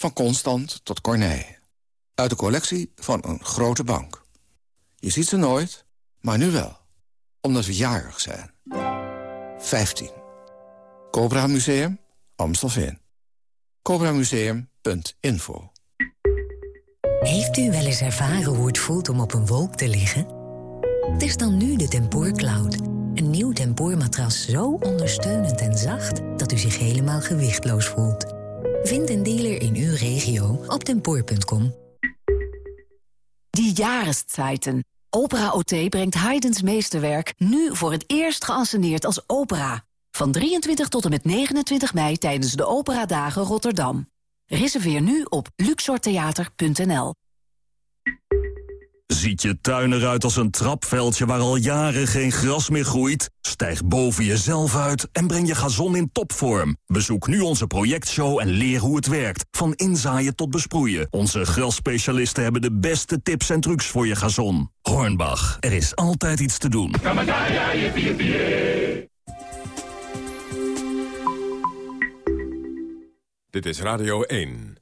van Constant tot Corneille. Uit de collectie van een grote bank. Je ziet ze nooit, maar nu wel. Omdat we jarig zijn. 15. Cobra Museum, Amstelveen. CobraMuseum.info Heeft u wel eens ervaren hoe het voelt om op een wolk te liggen? Is dan nu de Tempoor Cloud. Een nieuw tempoormatras zo ondersteunend en zacht... dat u zich helemaal gewichtloos voelt. Vind een dealer in uw regio op tempoor.com. Die Jahreszeiten. Opera OT brengt Haydn's meesterwerk nu voor het eerst geanceneerd als opera. Van 23 tot en met 29 mei tijdens de Operadagen Rotterdam. Reserveer nu op luxortheater.nl. Ziet je tuin eruit als een trapveldje waar al jaren geen gras meer groeit? Stijg boven jezelf uit en breng je gazon in topvorm. Bezoek nu onze projectshow en leer hoe het werkt. Van inzaaien tot besproeien. Onze grasspecialisten hebben de beste tips en trucs voor je gazon. Hornbach, er is altijd iets te doen. Dit is Radio 1.